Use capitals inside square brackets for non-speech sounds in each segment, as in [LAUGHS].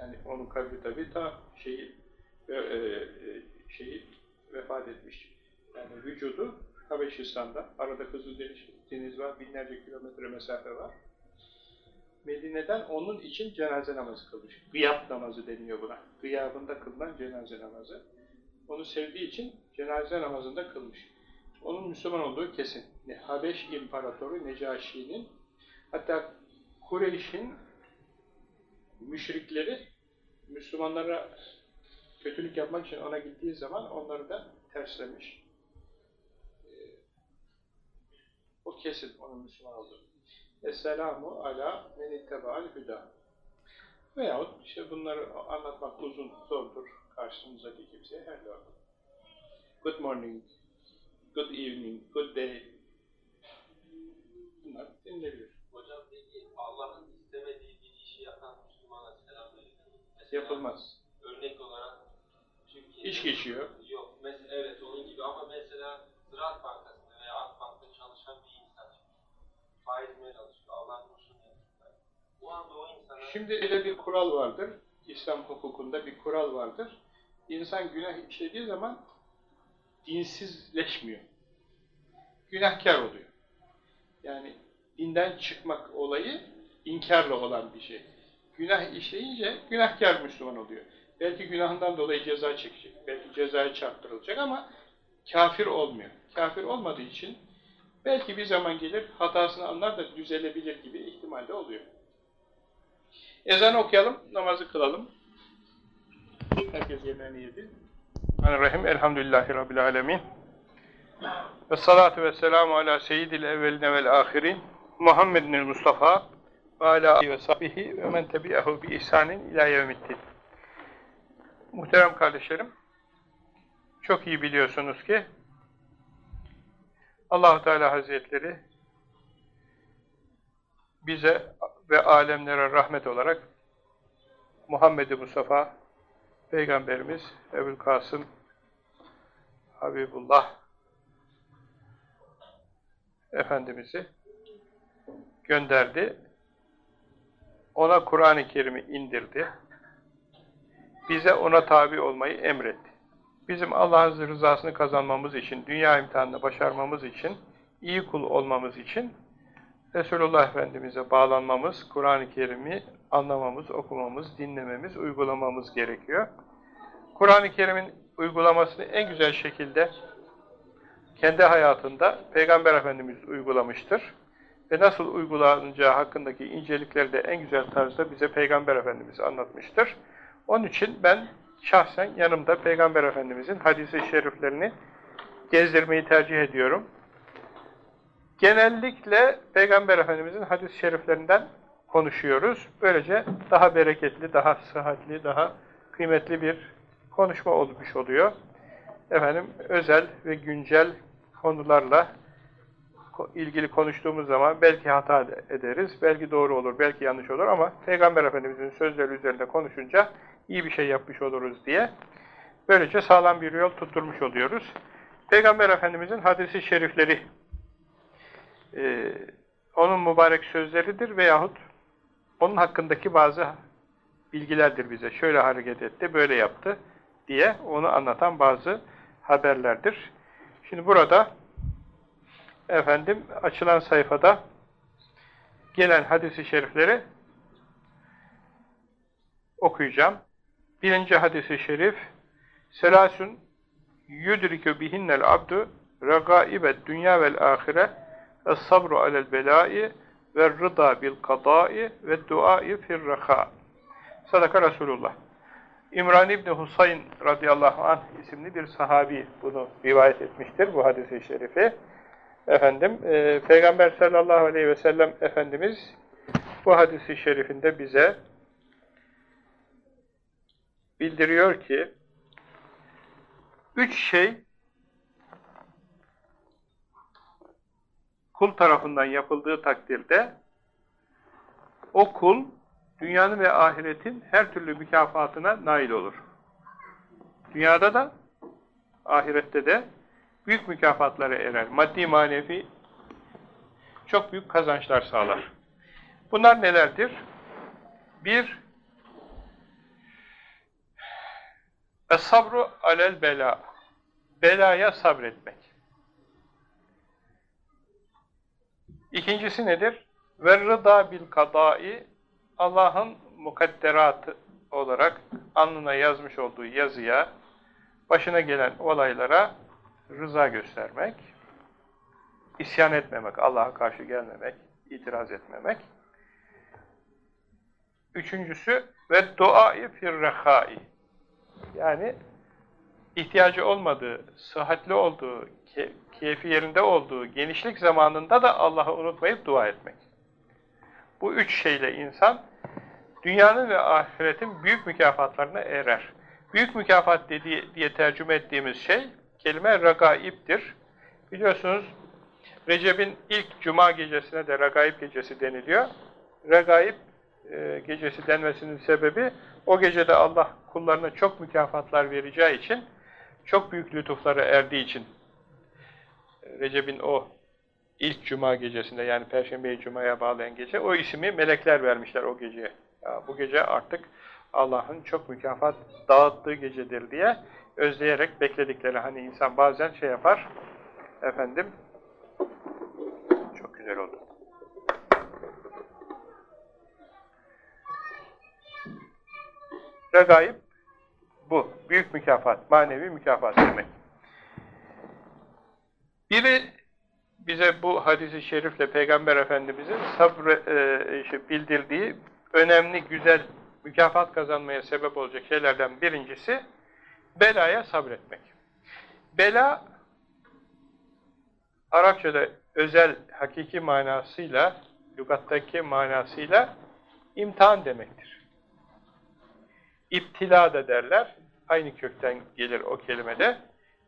Yani onun kalbi tabi ta şeyi, e, e, şeyi vefat etmiş. Yani vücudu Habeşistan'da, arada Kızıldeniz deniz var, binlerce kilometre mesafe var. Medine'den onun için cenaze namazı kılmış. Gıyab namazı deniyor buna. Gıyabında kılınan cenaze namazı. Onu sevdiği için cenaze namazında kılmış. Onun Müslüman olduğu kesin. Habeş İmparatoru Necaşi'nin hatta Kureyş'in müşrikleri Müslümanlara kötülük yapmak için ona gittiği zaman onları da terslemiş. Ee, o kesin onun Müslüman olduğu. Esselamu ala men ittebaal hüda. Veyahut işte bunları anlatmak uzun, zordur karşımızdaki kimseye her zaman. Good morning, good evening, good day. Bunlar denilebilir. Hocam peki Allah'ın istemediği bir işi yapan Müslümana selam verilir Yapılmaz. Örnek olarak Türkiye'de... İş geçiyor. Yok, mesela evet onun gibi ama mesela Ziraat Bankası'nda veya Akbank'ta çalışan bir insan faizme çalışıyor, Allah'ın usulünü yapıyor. Bu anda o insana... Şimdi öyle bir kural vardır. İslam hukukunda bir kural vardır. İnsan günah işlediği zaman dinsizleşmiyor. Günahkar oluyor. Yani dinden çıkmak olayı inkarla olan bir şey. Günah işleyince günahkar Müslüman oluyor. Belki günahından dolayı ceza çekecek, belki cezaya çarptırılacak ama kafir olmuyor. Kafir olmadığı için belki bir zaman gelir hatasını anlar da düzelebilir gibi ihtimal de oluyor. Ezan okuyalım, namazı kılalım. Herkes yemeğini yedi. Rahim Elhamdülillahi Rabbil Alemin. Ve salatu ve selamu ala seyyidil evveline vel ahirin. Muhammedin Mustafa ve ala alihi ve sahbihi ve men yevmiddin. Muhterem kardeşlerim, çok iyi biliyorsunuz ki allah Teala Hazretleri bize ve alemlere rahmet olarak Muhammed-i Mustafa Peygamberimiz Ebu'l Kasım Habibullah Efendimiz'i gönderdi. Ona Kur'an-ı Kerim'i indirdi. Bize ona tabi olmayı emretti. Bizim Allah'ın rızasını kazanmamız için, dünya imtihanını başarmamız için, iyi kul olmamız için Resulullah Efendimiz'e bağlanmamız, Kur'an-ı Kerim'i anlamamız, okumamız, dinlememiz, uygulamamız gerekiyor. Kur'an-ı Kerim'in uygulamasını en güzel şekilde kendi hayatında Peygamber Efendimiz uygulamıştır. Ve nasıl uygulanacağı hakkındaki incelikleri de en güzel tarzda bize Peygamber Efendimiz anlatmıştır. Onun için ben şahsen yanımda Peygamber Efendimizin hadisi şeriflerini gezdirmeyi tercih ediyorum. Genellikle Peygamber Efendimizin hadis-i şeriflerinden konuşuyoruz. Böylece daha bereketli, daha sıhhatli, daha kıymetli bir konuşma olmuş oluyor. Efendim özel ve güncel konularla ilgili konuştuğumuz zaman belki hata ederiz, belki doğru olur, belki yanlış olur ama Peygamber Efendimiz'in sözleri üzerinde konuşunca iyi bir şey yapmış oluruz diye böylece sağlam bir yol tutturmuş oluyoruz. Peygamber Efendimiz'in hadisi şerifleri e, onun mübarek sözleridir veyahut onun hakkındaki bazı bilgilerdir bize. Şöyle hareket etti, böyle yaptı diye onu anlatan bazı haberlerdir. Şimdi burada efendim açılan sayfada gelen hadisi şerifleri okuyacağım. Birinci hadisi şerif Selasun yudrikü bihinnel abdu regaibet dünya vel ahire es sabru alel belai ve rıda bil kadai ve duai fir reha. Sadaka Resulullah. İmran İbni Husayn radıyallahu anh isimli bir sahabi bunu rivayet etmiştir bu hadisi şerifi. Efendim, e, Peygamber sallallahu aleyhi ve sellem Efendimiz bu hadisi şerifinde bize bildiriyor ki üç şey kul tarafından yapıldığı takdirde o kul dünyanın ve ahiretin her türlü mükafatına nail olur. Dünyada da ahirette de büyük mükafatlara erer. Maddi manevi çok büyük kazançlar sağlar. Bunlar nelerdir? Bir, Es-sabru alel bela. Belaya sabretmek. İkincisi nedir? Ve rıda bil kadai Allah'ın mukadderatı olarak alnına yazmış olduğu yazıya, başına gelen olaylara rıza göstermek, isyan etmemek, Allah'a karşı gelmemek, itiraz etmemek. Üçüncüsü ve duai firrehai. Yani ihtiyacı olmadığı, sıhhatli olduğu, keyfi yerinde olduğu genişlik zamanında da Allah'ı unutmayıp dua etmek. Bu üç şeyle insan dünyanın ve ahiretin büyük mükafatlarına erer. Büyük mükafat dediği, diye tercüme ettiğimiz şey kelime ragaiptir. Biliyorsunuz Recep'in ilk cuma gecesine de ragaib gecesi deniliyor. Ragaib e, gecesi denmesinin sebebi o gecede Allah kullarına çok mükafatlar vereceği için çok büyük lütuflara erdiği için Recep'in o ilk cuma gecesinde yani Perşembeyi Cuma'ya bağlayan gece o ismi melekler vermişler o geceye. Ya, bu gece artık Allah'ın çok mükafat dağıttığı gecedir diye özleyerek bekledikleri hani insan bazen şey yapar efendim çok güzel oldu. Regaib bu. Büyük mükafat, manevi mükafat demek. Biri bize bu hadisi şerifle Peygamber Efendimiz'in sabrı e, bildirdiği önemli, güzel mükafat kazanmaya sebep olacak şeylerden birincisi belaya sabretmek. Bela Arapçada özel, hakiki manasıyla, lügattaki manasıyla imtihan demektir. İptila da derler, aynı kökten gelir o kelimede.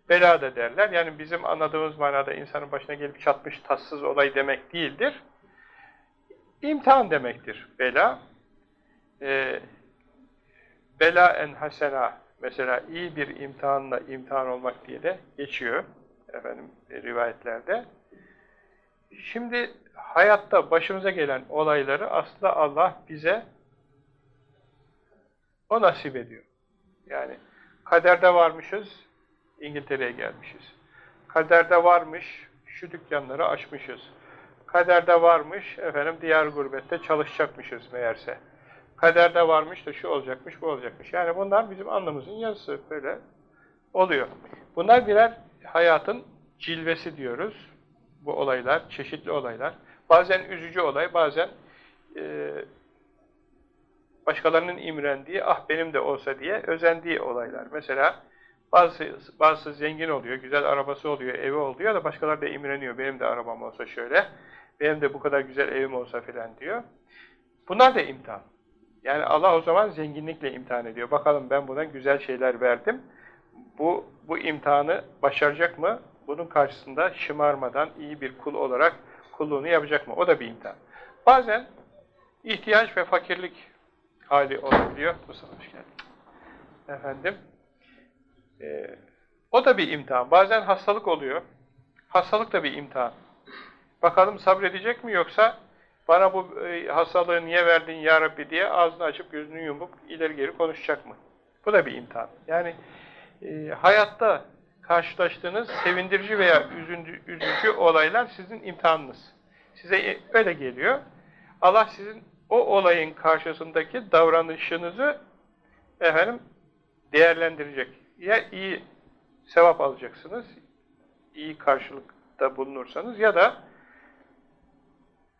Bela da derler. Yani bizim anladığımız manada insanın başına gelip çatmış tatsız olay demek değildir. İmtihan demektir bela. Ee, bela en hasena mesela iyi bir imtihanla imtihan olmak diye de geçiyor efendim e, rivayetlerde. Şimdi hayatta başımıza gelen olayları aslında Allah bize o nasip ediyor. Yani kaderde varmışız, İngiltere'ye gelmişiz. Kaderde varmış, şu dükkanları açmışız. Kaderde varmış, efendim diğer gurbette çalışacakmışız meğerse. Kaderde varmış da şu olacakmış, bu olacakmış. Yani bunlar bizim anlamımızın yazısı böyle oluyor. Bunlar birer hayatın cilvesi diyoruz. Bu olaylar, çeşitli olaylar. Bazen üzücü olay, bazen e, başkalarının imrendiği, ah benim de olsa diye özendiği olaylar. Mesela bazı, bazı zengin oluyor, güzel arabası oluyor, evi oluyor da başkaları da imreniyor. Benim de arabam olsa şöyle, benim de bu kadar güzel evim olsa filan diyor. Bunlar da imtihan. Yani Allah o zaman zenginlikle imtihan ediyor. Bakalım ben buna güzel şeyler verdim. Bu, bu imtihanı başaracak mı? Bunun karşısında şımarmadan iyi bir kul olarak kulluğunu yapacak mı? O da bir imtihan. Bazen ihtiyaç ve fakirlik hali olabiliyor. Mustafa hoş. Efendim, ee, o da bir imtihan. Bazen hastalık oluyor. Hastalık da bir imtihan. Bakalım sabredecek mi yoksa bana bu e, hastalığı niye verdin ya Rabbi diye ağzını açıp gözünü yumup ileri geri konuşacak mı? Bu da bir imtihan. Yani e, hayatta karşılaştığınız sevindirici veya üzüncü, üzücü olaylar sizin imtihanınız. Size öyle geliyor. Allah sizin o olayın karşısındaki davranışınızı efendim değerlendirecek. Ya iyi sevap alacaksınız, iyi karşılıkta bulunursanız ya da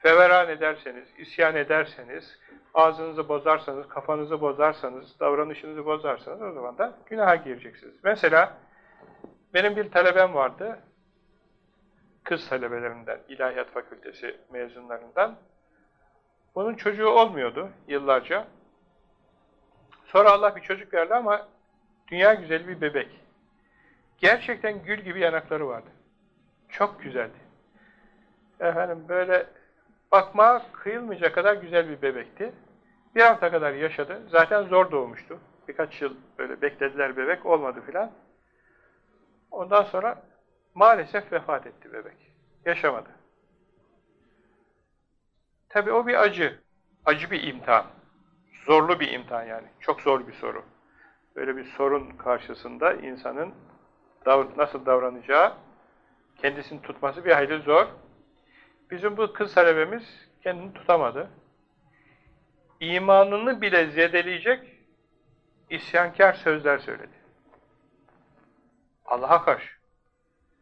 feveran ederseniz, isyan ederseniz, ağzınızı bozarsanız, kafanızı bozarsanız, davranışınızı bozarsanız o zaman da günaha gireceksiniz. Mesela benim bir talebem vardı, kız talebelerinden, İlahiyat Fakültesi mezunlarından. Bunun çocuğu olmuyordu yıllarca. Sonra Allah bir çocuk verdi ama dünya güzeli bir bebek. Gerçekten gül gibi yanakları vardı. Çok güzeldi. Efendim böyle bakma kıyılmayacak kadar güzel bir bebekti. Bir hafta kadar yaşadı. Zaten zor doğmuştu. Birkaç yıl böyle beklediler bebek olmadı filan. Ondan sonra maalesef vefat etti bebek. Yaşamadı. Tabi o bir acı. Acı bir imtihan. Zorlu bir imtihan yani. Çok zor bir soru. böyle bir sorun karşısında insanın nasıl davranacağı, kendisini tutması bir hayli zor. Bizim bu kız talebemiz kendini tutamadı. İmanını bile zedeleyecek isyankar sözler söyledi. Allah'a karşı.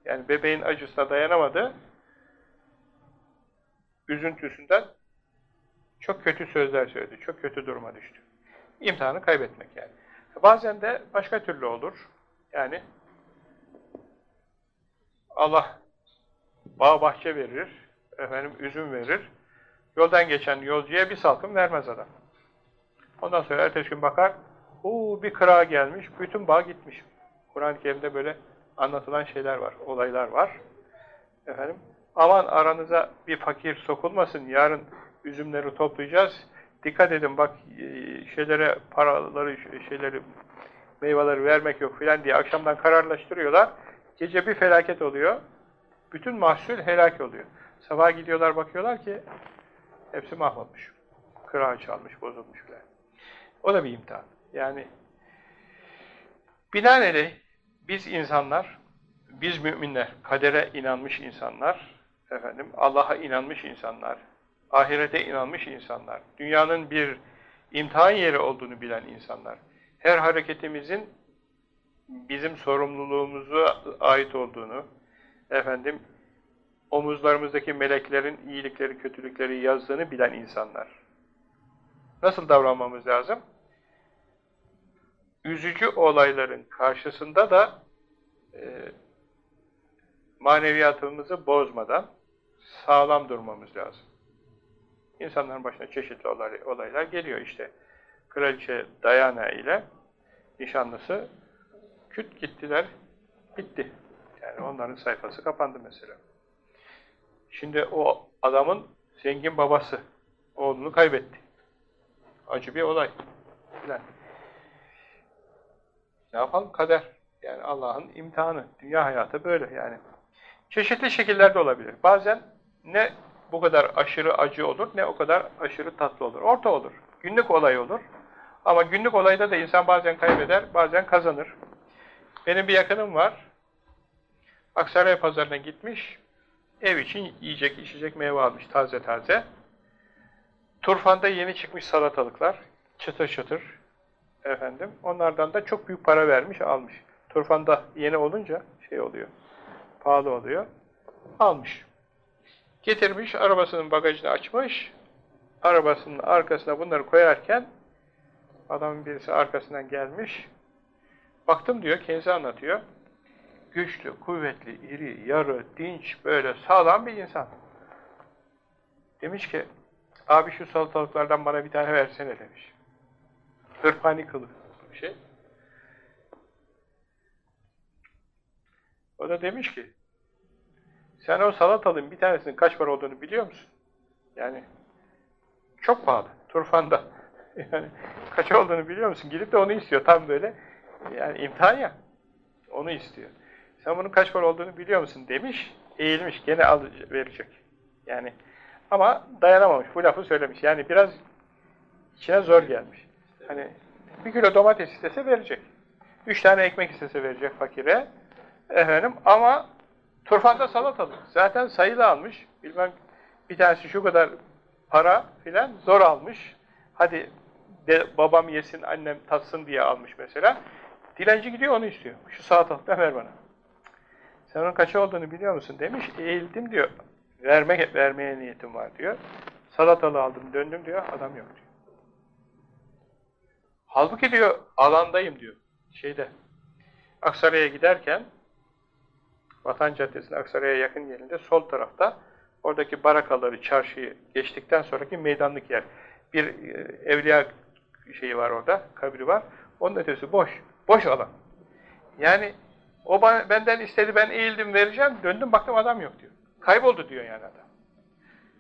Yani bebeğin acısına dayanamadı. Üzüntüsünden çok kötü sözler söyledi. Çok kötü duruma düştü. İmtihanı kaybetmek yani. Bazen de başka türlü olur. Yani Allah bağ bahçe verir, efendim üzüm verir. Yoldan geçen yolcuya bir salkım vermez adam. Ondan sonra ertesi gün bakar, uuu bir kıra gelmiş, bütün bağ gitmiş. Kur'an-ı Kerim'de böyle anlatılan şeyler var, olaylar var. Efendim, aman aranıza bir fakir sokulmasın, yarın üzümleri toplayacağız. Dikkat edin bak e, şeylere paraları, şeyleri, meyveleri vermek yok filan diye akşamdan kararlaştırıyorlar. Gece bir felaket oluyor. Bütün mahsul helak oluyor. Sabah gidiyorlar bakıyorlar ki hepsi mahvolmuş. Kırağı çalmış, bozulmuş filan. O da bir imtihan. Yani binaenaleyh biz insanlar, biz müminler, kadere inanmış insanlar, efendim Allah'a inanmış insanlar, ahirete inanmış insanlar, dünyanın bir imtihan yeri olduğunu bilen insanlar, her hareketimizin bizim sorumluluğumuza ait olduğunu, efendim, omuzlarımızdaki meleklerin iyilikleri, kötülükleri yazdığını bilen insanlar. Nasıl davranmamız lazım? Üzücü olayların karşısında da e, maneviyatımızı bozmadan sağlam durmamız lazım. İnsanların başına çeşitli olay, olaylar geliyor işte. Kraliçe Diana ile nişanlısı küt gittiler, bitti. Yani onların sayfası kapandı mesela. Şimdi o adamın zengin babası oğlunu kaybetti. Acı bir olay. Ne yapalım? Kader. Yani Allah'ın imtihanı. Dünya hayatı böyle yani. Çeşitli şekillerde olabilir. Bazen ne bu kadar aşırı acı olur, ne o kadar aşırı tatlı olur. Orta olur. Günlük olay olur. Ama günlük olayda da insan bazen kaybeder, bazen kazanır. Benim bir yakınım var. Aksaray pazarına gitmiş. Ev için yiyecek, içecek meyve almış taze taze. Turfanda yeni çıkmış salatalıklar. Çıtır çıtır. Efendim. Onlardan da çok büyük para vermiş, almış. Turfanda yeni olunca şey oluyor. Pahalı oluyor. Almış. Getirmiş, arabasının bagajını açmış. Arabasının arkasına bunları koyarken adamın birisi arkasından gelmiş. Baktım diyor, kendisi anlatıyor. Güçlü, kuvvetli, iri, yarı, dinç, böyle sağlam bir insan. Demiş ki, abi şu salatalıklardan bana bir tane versene demiş. Hırpani kılık bir şey. O da demiş ki, sen o salatalığın bir tanesinin kaç para olduğunu biliyor musun? Yani çok pahalı. Turfanda. [LAUGHS] Yani kaç olduğunu biliyor musun? Gidip de onu istiyor tam böyle. Yani imtihan ya. Onu istiyor. Sen bunun kaç para olduğunu biliyor musun demiş. Eğilmiş. Gene al verecek. Yani ama dayanamamış. Bu lafı söylemiş. Yani biraz içine zor gelmiş. Hani bir kilo domates istese verecek. Üç tane ekmek istese verecek fakire. Efendim ama turfanda salatalık. Zaten sayılı almış. Bilmem bir tanesi şu kadar para filan zor almış. Hadi de, babam yesin, annem tatsın diye almış mesela. Dilenci gidiyor onu istiyor. Şu salatalıktan ver bana. Sen onun kaçı olduğunu biliyor musun demiş. Eğildim diyor. Vermek, vermeye niyetim var diyor. Salatalığı aldım döndüm diyor. Adam yok diyor. Halbuki diyor alandayım diyor. Şeyde Aksaray'a giderken Vatan Caddesi'nin Aksaray'a yakın yerinde sol tarafta oradaki barakaları, çarşıyı geçtikten sonraki meydanlık yer. Bir e, evliya şeyi var orada, kabri var. Onun ötesi boş. Boş alan. Yani o benden istedi, ben eğildim vereceğim. Döndüm baktım adam yok diyor. Kayboldu diyor yani adam.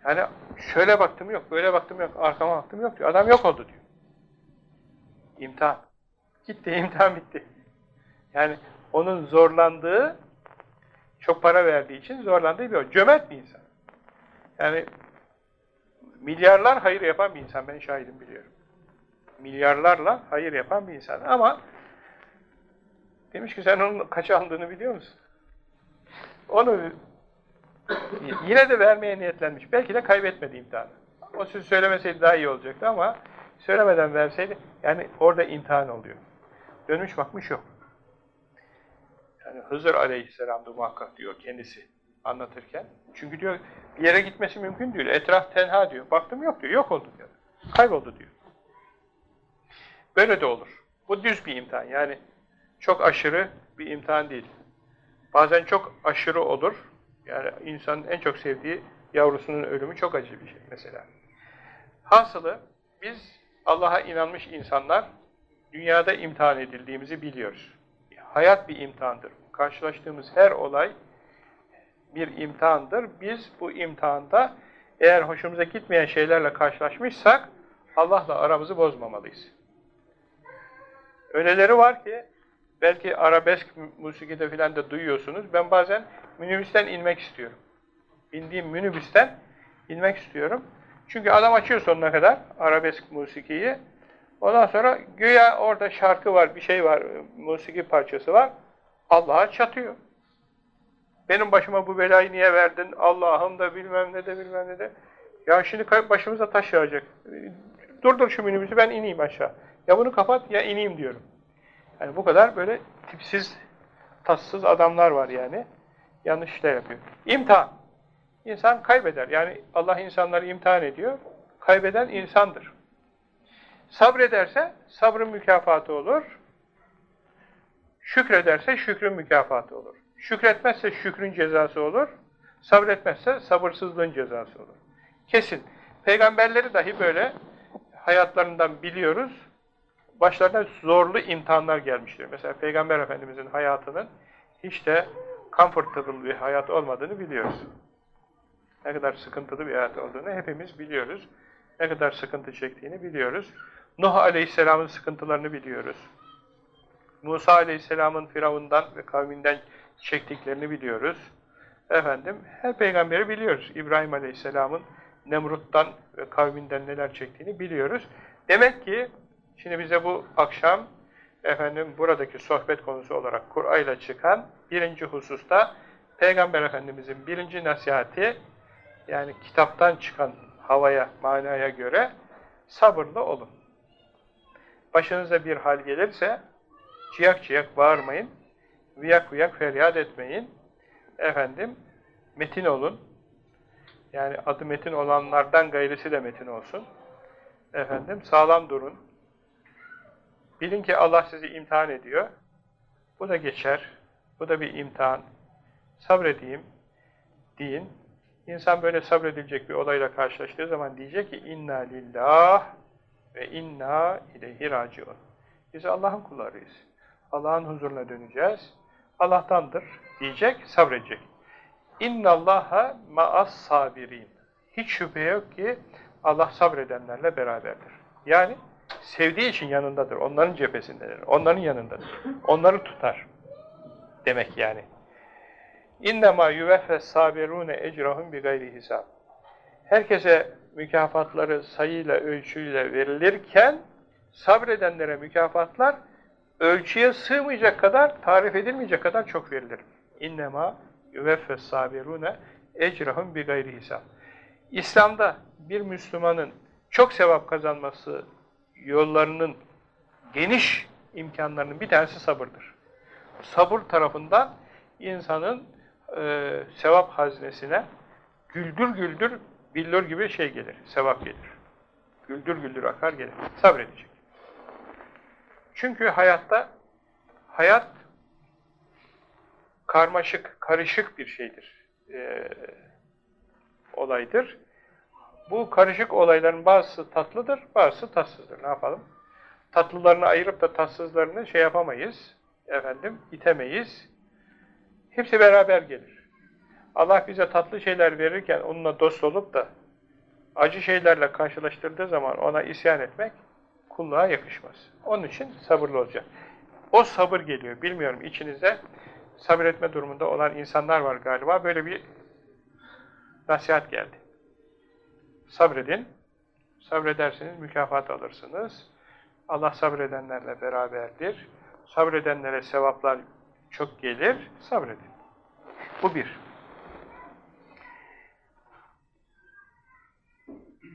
Yani şöyle baktım yok, böyle baktım yok, arkama baktım yok diyor. Adam yok oldu diyor. İmtihan. Gitti, [LAUGHS] imtihan bitti. Yani onun zorlandığı, çok para verdiği için zorlandığı bir o. Cömert bir insan. Yani milyarlar hayır yapan bir insan. Ben şahidim biliyorum. Milyarlarla hayır yapan bir insan. Ama Demiş ki sen onun kaç aldığını biliyor musun? Onu yine de vermeye niyetlenmiş. Belki de kaybetmedi imtihanı. O söz söylemeseydi daha iyi olacaktı ama söylemeden verseydi yani orada imtihan oluyor. Dönmüş bakmış yok. Yani Hızır aleyhisselam da muhakkak diyor kendisi anlatırken. Çünkü diyor bir yere gitmesi mümkün değil. Etraf tenha diyor. Baktım yok diyor. Yok oldu diyor. Kayboldu diyor. Böyle de olur. Bu düz bir imtihan. Yani çok aşırı bir imtihan değil. Bazen çok aşırı olur. Yani insanın en çok sevdiği yavrusunun ölümü çok acı bir şey mesela. Hasılı biz Allah'a inanmış insanlar dünyada imtihan edildiğimizi biliyoruz. Hayat bir imtihandır. Karşılaştığımız her olay bir imtihandır. Biz bu imtihanda eğer hoşumuza gitmeyen şeylerle karşılaşmışsak Allah'la aramızı bozmamalıyız. Öyleleri var ki belki arabesk musikide filan da duyuyorsunuz. Ben bazen minibüsten inmek istiyorum. Bindiğim minibüsten inmek istiyorum. Çünkü adam açıyor sonuna kadar arabesk musikiyi. Ondan sonra güya orada şarkı var, bir şey var, musiki parçası var. Allah'a çatıyor. Benim başıma bu belayı niye verdin? Allah'ım da bilmem ne de bilmem ne de. Ya şimdi başımıza taş yağacak. Durdur şu minibüsü ben ineyim aşağı. Ya bunu kapat ya ineyim diyorum. Yani bu kadar böyle tipsiz, tatsız adamlar var yani. Yanlış işler yapıyor. İmtihan. İnsan kaybeder. Yani Allah insanları imtihan ediyor. Kaybeden insandır. Sabrederse sabrın mükafatı olur. Şükrederse şükrün mükafatı olur. Şükretmezse şükrün cezası olur. Sabretmezse sabırsızlığın cezası olur. Kesin. Peygamberleri dahi böyle hayatlarından biliyoruz. Başlarına zorlu imtihanlar gelmiştir. Mesela Peygamber Efendimizin hayatının hiç de comfortable bir hayat olmadığını biliyoruz. Ne kadar sıkıntılı bir hayat olduğunu hepimiz biliyoruz. Ne kadar sıkıntı çektiğini biliyoruz. Nuh Aleyhisselam'ın sıkıntılarını biliyoruz. Musa Aleyhisselam'ın Firavundan ve kavminden çektiklerini biliyoruz. Efendim, her peygamberi biliyoruz. İbrahim Aleyhisselam'ın Nemrut'tan ve kavminden neler çektiğini biliyoruz. Demek ki, şimdi bize bu akşam, efendim buradaki sohbet konusu olarak Kur'an'la çıkan birinci hususta, Peygamber Efendimizin birinci nasihati, yani kitaptan çıkan havaya, manaya göre sabırlı olun. Başınıza bir hal gelirse, ciyak ciyak bağırmayın, viyak viyak feryat etmeyin. Efendim, metin olun. Yani adı metin olanlardan gayrisi de metin olsun. Efendim, sağlam durun. Bilin ki Allah sizi imtihan ediyor. Bu da geçer. Bu da bir imtihan. Sabredeyim deyin. İnsan böyle sabredilecek bir olayla karşılaştığı zaman diyecek ki inna lillah ve inna ileyhi raciun. Biz Allah'ın kullarıyız. Allah'ın huzuruna döneceğiz. Allah'tandır diyecek, sabredecek. İnnallaha ma'as sabirin. Hiç şüphe yok ki Allah sabredenlerle beraberdir. Yani sevdiği için yanındadır. Onların cephesindedir. Onların yanındadır. Onları tutar. Demek yani. İnnemâ yüveffes sabirûne ecrahum bi gayri hisab. Herkese mükafatları sayıyla, ölçüyle verilirken sabredenlere mükafatlar ölçüye sığmayacak kadar, tarif edilmeyecek kadar çok verilir. İnnemâ yüveffes sabirûne ecrahum bi gayri hisab. İslam'da bir Müslümanın çok sevap kazanması yollarının geniş imkanlarının bir tanesi sabırdır. Sabır tarafından insanın e, sevap haznesine güldür güldür billur gibi şey gelir, sevap gelir. Güldür güldür akar gelir. Sabredecek. Çünkü hayatta hayat karmaşık, karışık bir şeydir. E, olaydır. Bu karışık olayların bazısı tatlıdır, bazısı tatsızdır. Ne yapalım? Tatlılarını ayırıp da tatsızlarını şey yapamayız. Efendim, itemeyiz. Hepsi beraber gelir. Allah bize tatlı şeyler verirken onunla dost olup da acı şeylerle karşılaştırdığı zaman ona isyan etmek kulluğa yakışmaz. Onun için sabırlı olacak. O sabır geliyor. Bilmiyorum içinizde sabretme durumunda olan insanlar var galiba. Böyle bir nasihat geldi. Sabredin. Sabredersiniz, mükafat alırsınız. Allah sabredenlerle beraberdir. Sabredenlere sevaplar çok gelir. Sabredin. Bu bir.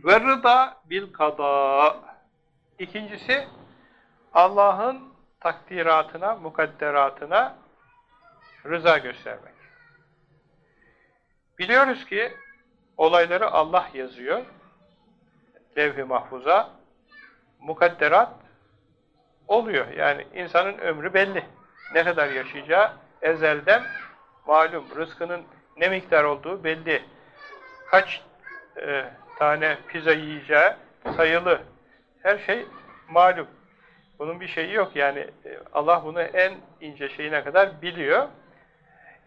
Ve rıda bil kada. İkincisi Allah'ın takdiratına, mukadderatına rıza göstermek. Biliyoruz ki olayları Allah yazıyor. Levh-i mahfuza. Mukadderat oluyor. Yani insanın ömrü belli. Ne kadar yaşayacağı ezelden malum. Rızkının ne miktar olduğu belli. Kaç e, tane pizza yiyeceği sayılı. Her şey malum. Bunun bir şeyi yok. Yani e, Allah bunu en ince şeyine kadar biliyor.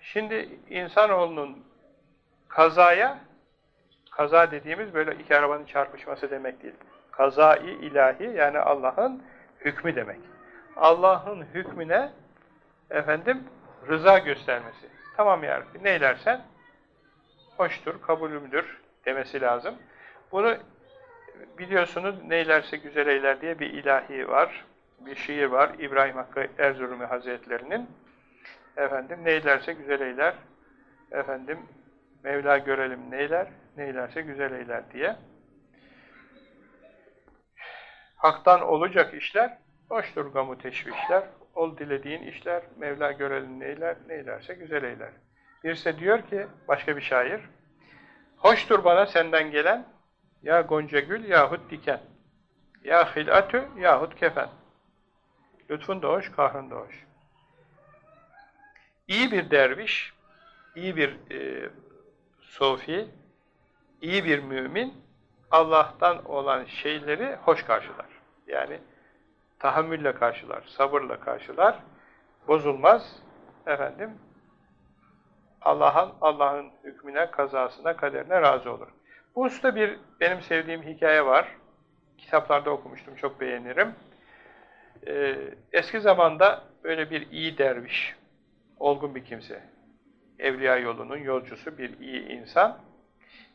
Şimdi insanoğlunun kazaya, kaza dediğimiz böyle iki arabanın çarpışması demek değil. Kazai ilahi yani Allah'ın hükmü demek. Allah'ın hükmüne efendim rıza göstermesi. Tamam ya Rabbi neylersen hoştur, kabulümdür demesi lazım. Bunu biliyorsunuz neylerse güzel eyler diye bir ilahi var. Bir şiir var İbrahim Hakkı Erzurumi Hazretleri'nin. Efendim neylerse güzel eyler. Efendim Mevla görelim neyler, neylerse güzel eyler diye. Hak'tan olacak işler, hoştur gamu teşvişler, ol dilediğin işler, Mevla görelim neyler, neylerse güzel eyler. Birisi diyor ki, başka bir şair, hoştur bana senden gelen, ya gonca gül yahut diken, ya hilatü yahut kefen. Lütfun da hoş, kahrın da hoş. İyi bir derviş, iyi bir e, sofi, iyi bir mümin Allah'tan olan şeyleri hoş karşılar. Yani tahammülle karşılar, sabırla karşılar, bozulmaz. Efendim Allah'ın Allah'ın hükmüne, kazasına, kaderine razı olur. Bu usta bir benim sevdiğim hikaye var. Kitaplarda okumuştum, çok beğenirim. Ee, eski zamanda böyle bir iyi derviş, olgun bir kimse, evliya yolunun yolcusu bir iyi insan,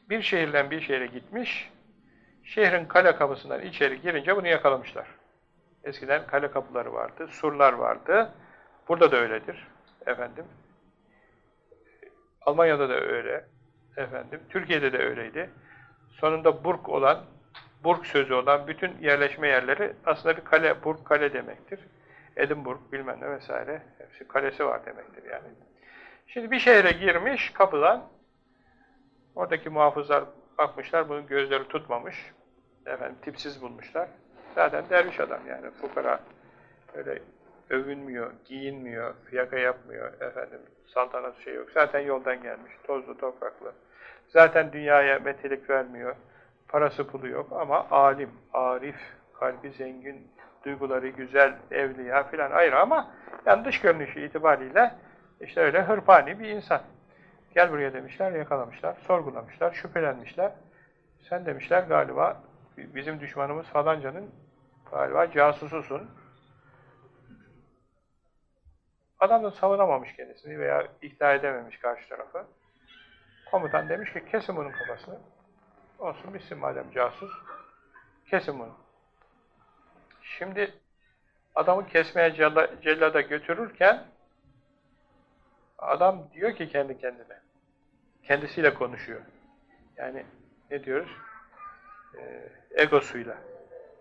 bir şehirden bir şehre gitmiş, şehrin kale kapısından içeri girince bunu yakalamışlar. Eskiden kale kapıları vardı, surlar vardı. Burada da öyledir efendim. Almanya'da da öyle efendim. Türkiye'de de öyleydi. Sonunda Burg olan, Burg sözü olan bütün yerleşme yerleri aslında bir kale, Burg kale demektir. Edinburgh bilmem ne vesaire hepsi kalesi var demektir yani. Şimdi bir şehre girmiş kapıdan oradaki muhafızlar bakmışlar bunun gözleri tutmamış. Efendim tipsiz bulmuşlar. Zaten derviş adam yani fukara öyle övünmüyor, giyinmiyor, fiyaka yapmıyor efendim saltanat şey yok. Zaten yoldan gelmiş, tozlu topraklı. Zaten dünyaya metelik vermiyor. Parası pulu yok ama alim, arif, kalbi zengin, duyguları güzel, evliya filan ayrı ama yani dış görünüşü itibariyle işte öyle hırpani bir insan. Gel buraya demişler, yakalamışlar, sorgulamışlar, şüphelenmişler. Sen demişler galiba bizim düşmanımız falancanın galiba casususun. Adam da savunamamış kendisini veya ikna edememiş karşı tarafı. Komutan demiş ki kesin bunun kafasını. Olsun bitsin madem casus. Kesin bunu. Şimdi adamı kesmeye cellada götürürken adam diyor ki kendi kendine kendisiyle konuşuyor. Yani ne diyoruz? Ee, egosuyla.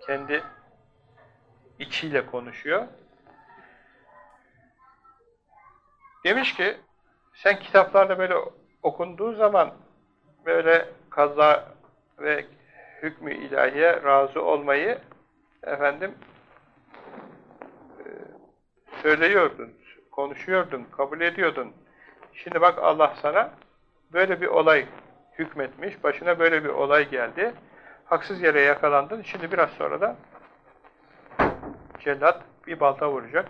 Kendi içiyle konuşuyor. Demiş ki sen kitaplarda böyle okunduğu zaman böyle kaza ve hükmü ilahiye razı olmayı efendim e, söylüyordun, konuşuyordun, kabul ediyordun. Şimdi bak Allah sana böyle bir olay hükmetmiş, başına böyle bir olay geldi. Haksız yere yakalandın. Şimdi biraz sonra da cellat bir balta vuracak.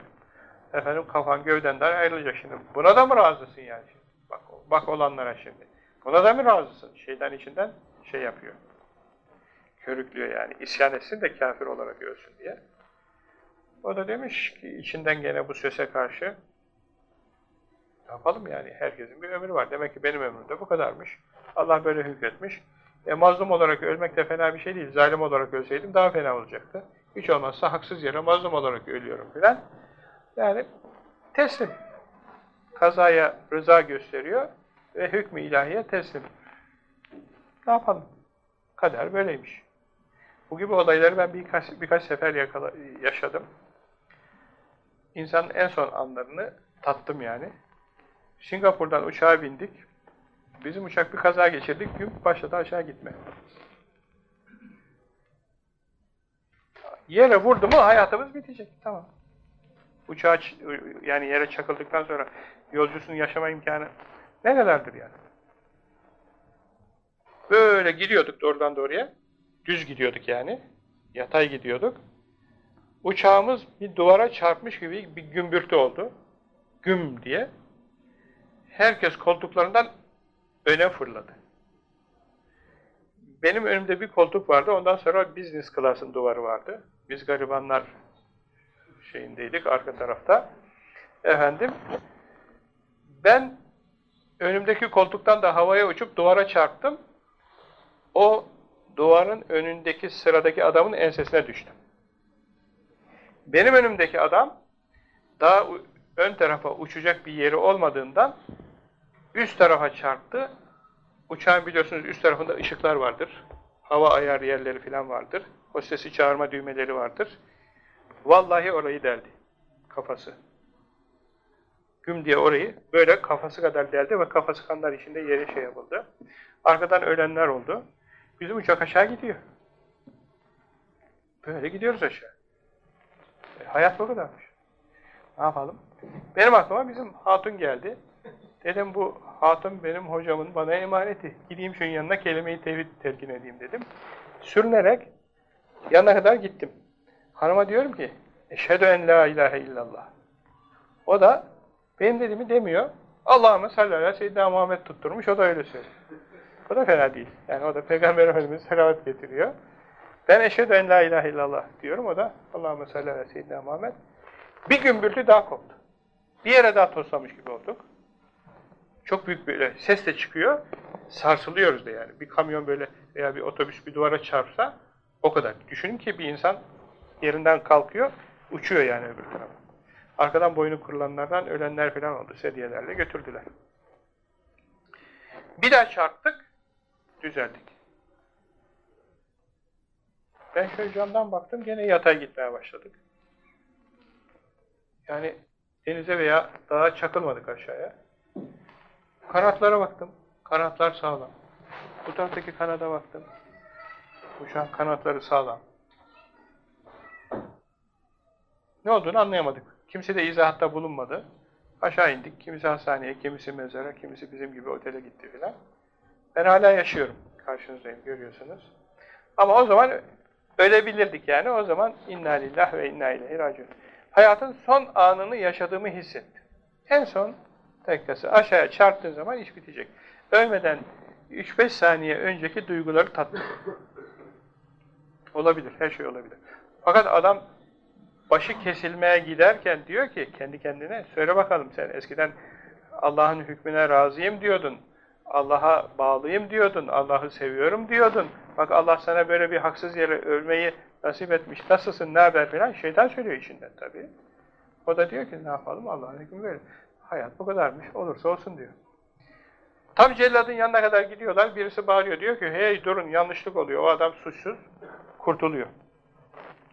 Efendim kafan gövdenden ayrılacak şimdi. Buna da mı razısın yani? Bak, bak olanlara şimdi. Buna da mı razısın? Şeyden içinden şey yapıyor. Körüklüyor yani. İsyan etsin de kafir olarak ölsün diye. O da demiş ki içinden gene bu sese karşı ne yapalım yani? Herkesin bir ömrü var. Demek ki benim ömrüm de bu kadarmış. Allah böyle hükmetmiş. E, mazlum olarak ölmek de fena bir şey değil. Zalim olarak ölseydim daha fena olacaktı. Hiç olmazsa haksız yere mazlum olarak ölüyorum filan. Yani teslim. Kazaya rıza gösteriyor ve hükmü ilahiye teslim. Ne yapalım? Kader böyleymiş. Bu gibi olayları ben birkaç, birkaç sefer yakala, yaşadım. İnsanın en son anlarını tattım yani. Singapur'dan uçağa bindik. Bizim uçak bir kaza geçirdik. Gün başladı aşağı gitme. Yere vurdu mu hayatımız bitecek. Tamam. Uçağa yani yere çakıldıktan sonra yolcusunun yaşama imkanı ne kadardır yani? Böyle gidiyorduk doğrudan doğruya. Düz gidiyorduk yani. Yatay gidiyorduk. Uçağımız bir duvara çarpmış gibi bir gümbürtü oldu. Güm diye. Herkes koltuklarından öne fırladı. Benim önümde bir koltuk vardı. Ondan sonra business class'ın duvarı vardı. Biz garibanlar şeyindeydik arka tarafta. Efendim ben önümdeki koltuktan da havaya uçup duvara çarptım. O duvarın önündeki sıradaki adamın ensesine düştüm. Benim önümdeki adam daha ön tarafa uçacak bir yeri olmadığından üst tarafa çarptı. Uçağın biliyorsunuz üst tarafında ışıklar vardır. Hava ayar yerleri falan vardır. Hostesi çağırma düğmeleri vardır. Vallahi orayı deldi. Kafası. Güm diye orayı böyle kafası kadar deldi ve kafası kanlar içinde yere şey yapıldı. Arkadan ölenler oldu. Bizim uçak aşağı gidiyor. Böyle gidiyoruz aşağı. E, hayat bu kadarmış. Ne yapalım? Benim aklıma bizim hatun geldi. Dedim bu hatun benim hocamın bana emaneti. Gideyim şunun yanına kelime-i tevhid telkin edeyim dedim. Sürünerek yanına kadar gittim. Hanıma diyorum ki Eşhedü en la ilahe illallah. O da benim dediğimi demiyor. Allah'ımı sallallahu aleyhi ve seyyidina Muhammed tutturmuş. O da öyle söylüyor. O da fena değil. Yani o da Peygamber Efendimiz selavat getiriyor. Ben eşhedü en la ilahe illallah diyorum. O da Allah'ımı sallallahu aleyhi ve seyyidina Muhammed. Bir gümbürtü daha koptu. Bir yere daha toslamış gibi olduk. Çok büyük böyle ses de çıkıyor. Sarsılıyoruz da yani. Bir kamyon böyle veya bir otobüs bir duvara çarpsa o kadar. Düşünün ki bir insan yerinden kalkıyor, uçuyor yani öbür tarafa. Arkadan boynu kırılanlardan ölenler falan oldu. Sedyelerle götürdüler. Bir daha çarptık, düzeldik. Ben şöyle camdan baktım, gene yatay gitmeye başladık. Yani denize veya dağa çakılmadık aşağıya. Kanatlara baktım. Kanatlar sağlam. Bu taraftaki kanada baktım. Uçağın kanatları sağlam. Ne olduğunu anlayamadık. Kimse de izahatta bulunmadı. Aşağı indik. Kimisi hastaneye, kimisi mezara, kimisi bizim gibi otele gitti filan. Ben hala yaşıyorum. Karşınızdayım, görüyorsunuz. Ama o zaman ölebilirdik yani. O zaman inna lillah ve inna ileyhi raciun. Hayatın son anını yaşadığımı hissettim. En son dakikası aşağıya çarptığın zaman iş bitecek. Ölmeden 3-5 saniye önceki duyguları tattım. Olabilir, her şey olabilir. Fakat adam başı kesilmeye giderken diyor ki kendi kendine, söyle bakalım sen eskiden Allah'ın hükmüne razıyım diyordun, Allah'a bağlıyım diyordun, Allah'ı seviyorum diyordun. Bak Allah sana böyle bir haksız yere ölmeyi nasip etmiş, nasılsın, ne haber filan şeytan söylüyor içinden tabii. O da diyor ki ne yapalım Allah'ın hükmü böyle. Hayat bu kadarmış, olursa olsun diyor. Tam celladın yanına kadar gidiyorlar, birisi bağırıyor, diyor ki hey durun yanlışlık oluyor, o adam suçsuz, kurtuluyor.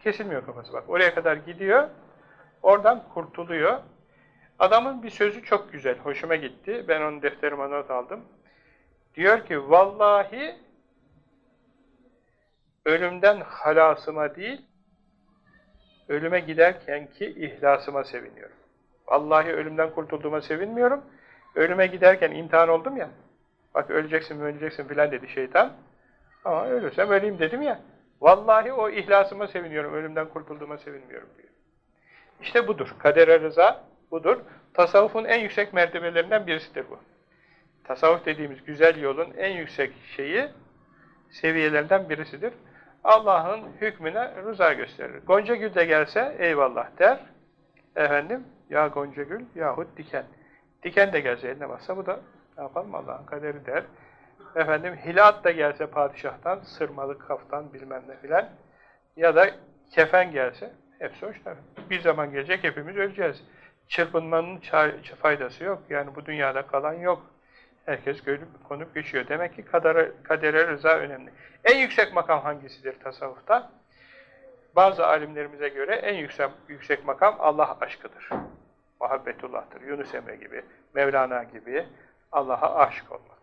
Kesilmiyor kafası bak, oraya kadar gidiyor, oradan kurtuluyor. Adamın bir sözü çok güzel, hoşuma gitti, ben onun defterime not aldım. Diyor ki, vallahi ölümden halasıma değil, ölüme giderkenki ihlasıma seviniyorum. Vallahi ölümden kurtulduğuma sevinmiyorum. Ölüme giderken imtihan oldum ya. Bak öleceksin, öleceksin filan dedi şeytan. Ama ölürsem öleyim dedim ya. Vallahi o ihlasıma seviniyorum, ölümden kurtulduğuma sevinmiyorum diyor. İşte budur. Kadere rıza budur. Tasavvufun en yüksek mertebelerinden birisidir bu. Tasavvuf dediğimiz güzel yolun en yüksek şeyi, seviyelerinden birisidir. Allah'ın hükmüne rıza gösterir. Gonca gül de gelse eyvallah der. Efendim, ya gonca gül yahut diken. Diken de gelse eline bassa bu da ne yapalım Allah'ın kaderi der. Efendim hilat da gelse padişahtan, sırmalı kaftan bilmem ne filan ya da kefen gelse Hepsi hoş tabii. Bir zaman gelecek hepimiz öleceğiz. Çırpınmanın faydası yok. Yani bu dünyada kalan yok. Herkes görüp konup geçiyor. Demek ki kadere, kadere rıza önemli. En yüksek makam hangisidir tasavvufta? Bazı alimlerimize göre en yüksek, yüksek makam Allah aşkıdır. Muhabbetullah'tır. Yunus Emre gibi, Mevlana gibi Allah'a aşık olmak.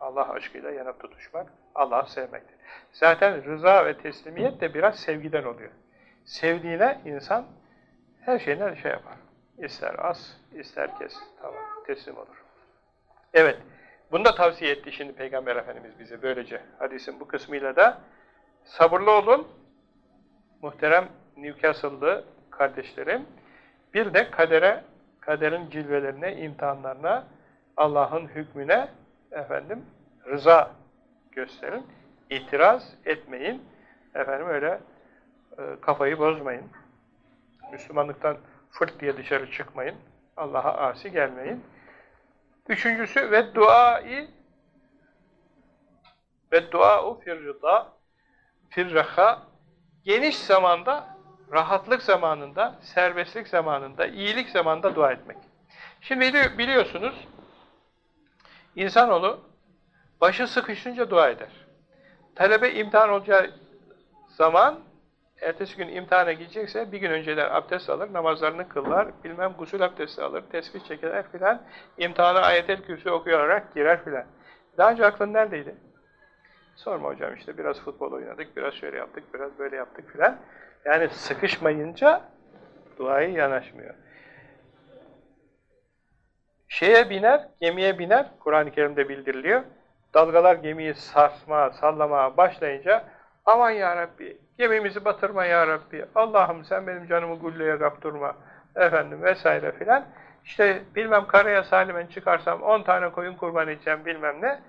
Allah aşkıyla yanıp tutuşmak, Allah'ı sevmektir. Zaten rıza ve teslimiyet de biraz sevgiden oluyor. Sevdiğine insan her şeyine şey yapar. İster az, ister kes. Tamam, teslim olur. Evet, bunu da tavsiye etti şimdi Peygamber Efendimiz bize böylece. Hadisin bu kısmıyla da sabırlı olun, muhterem Newcastle'lı kardeşlerim. Bir de kadere, kaderin cilvelerine, imtihanlarına, Allah'ın hükmüne efendim rıza gösterin. İtiraz etmeyin. Efendim öyle e, kafayı bozmayın. Müslümanlıktan fırt diye dışarı çıkmayın. Allah'a asi gelmeyin. Üçüncüsü ve duai ve dua'u firrida firraha geniş zamanda, rahatlık zamanında, serbestlik zamanında, iyilik zamanında dua etmek. Şimdi bili- biliyorsunuz insanoğlu başı sıkışınca dua eder. Talebe imtihan olacağı zaman ertesi gün imtihana gidecekse bir gün önceden abdest alır, namazlarını kılar, bilmem gusül abdesti alır, tesbih çeker filan, imtihana ayetel kürsü okuyarak girer filan. Daha önce aklın neredeydi? Sorma hocam işte biraz futbol oynadık, biraz şöyle yaptık, biraz böyle yaptık filan. Yani sıkışmayınca duayı yanaşmıyor. Şeye biner, gemiye biner, Kur'an-ı Kerim'de bildiriliyor. Dalgalar gemiyi sarsma, sallamaya başlayınca aman ya Rabbi, gemimizi batırma ya Rabbi, Allah'ım sen benim canımı gülleye kaptırma, efendim vesaire filan. İşte bilmem karaya salimen çıkarsam 10 tane koyun kurban edeceğim bilmem ne.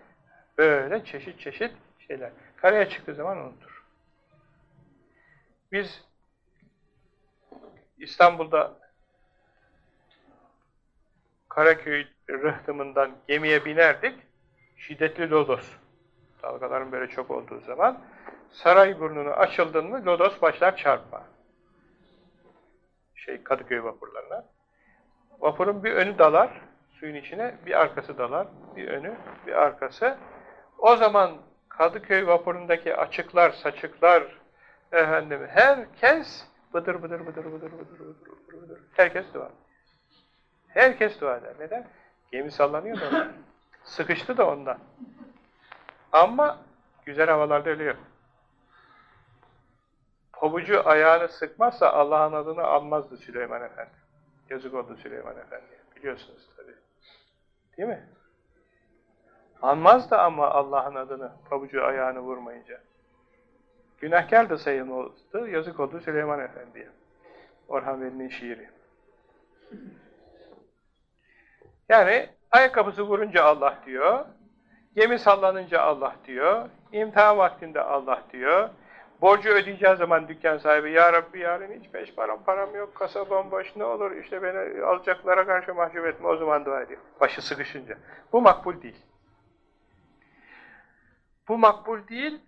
Böyle çeşit çeşit şeyler. Karaya çıktığı zaman unutur. Biz İstanbul'da Karaköy rıhtımından gemiye binerdik. Şiddetli lodos. Dalgaların böyle çok olduğu zaman saray burnunu açıldın mı lodos başlar çarpma. Şey Kadıköy vapurlarına. Vapurun bir önü dalar suyun içine, bir arkası dalar, bir önü, bir arkası. O zaman Kadıköy vapurundaki açıklar, saçıklar, efendim herkes bıdır bıdır bıdır bıdır bıdır bıdır bıdır, bıdır. herkes dua. Herkes dua eder. Neden? Gemi sallanıyor da. Sıkıştı da ondan. Ama güzel havalarda öyle yok. Pabucu ayağını sıkmazsa Allah'ın adını almazdı Süleyman Efendi. Yazık oldu Süleyman Efendi'ye. Biliyorsunuz tabii. Değil mi? Almaz da ama Allah'ın adını pabucu ayağını vurmayınca. Günahkar da sayılmazdı. Yazık oldu Süleyman Efendi'ye. Orhan Veli'nin şiiri. Yani ayakkabısı vurunca Allah diyor, gemi sallanınca Allah diyor, imtihan vaktinde Allah diyor, borcu ödeyeceği zaman dükkan sahibi, Ya Rabbi yarın hiç beş param param yok, kasa bomboş ne olur, işte beni alacaklara karşı mahcup etme, o zaman dua ediyor. Başı sıkışınca. Bu makbul değil. Bu makbul değil,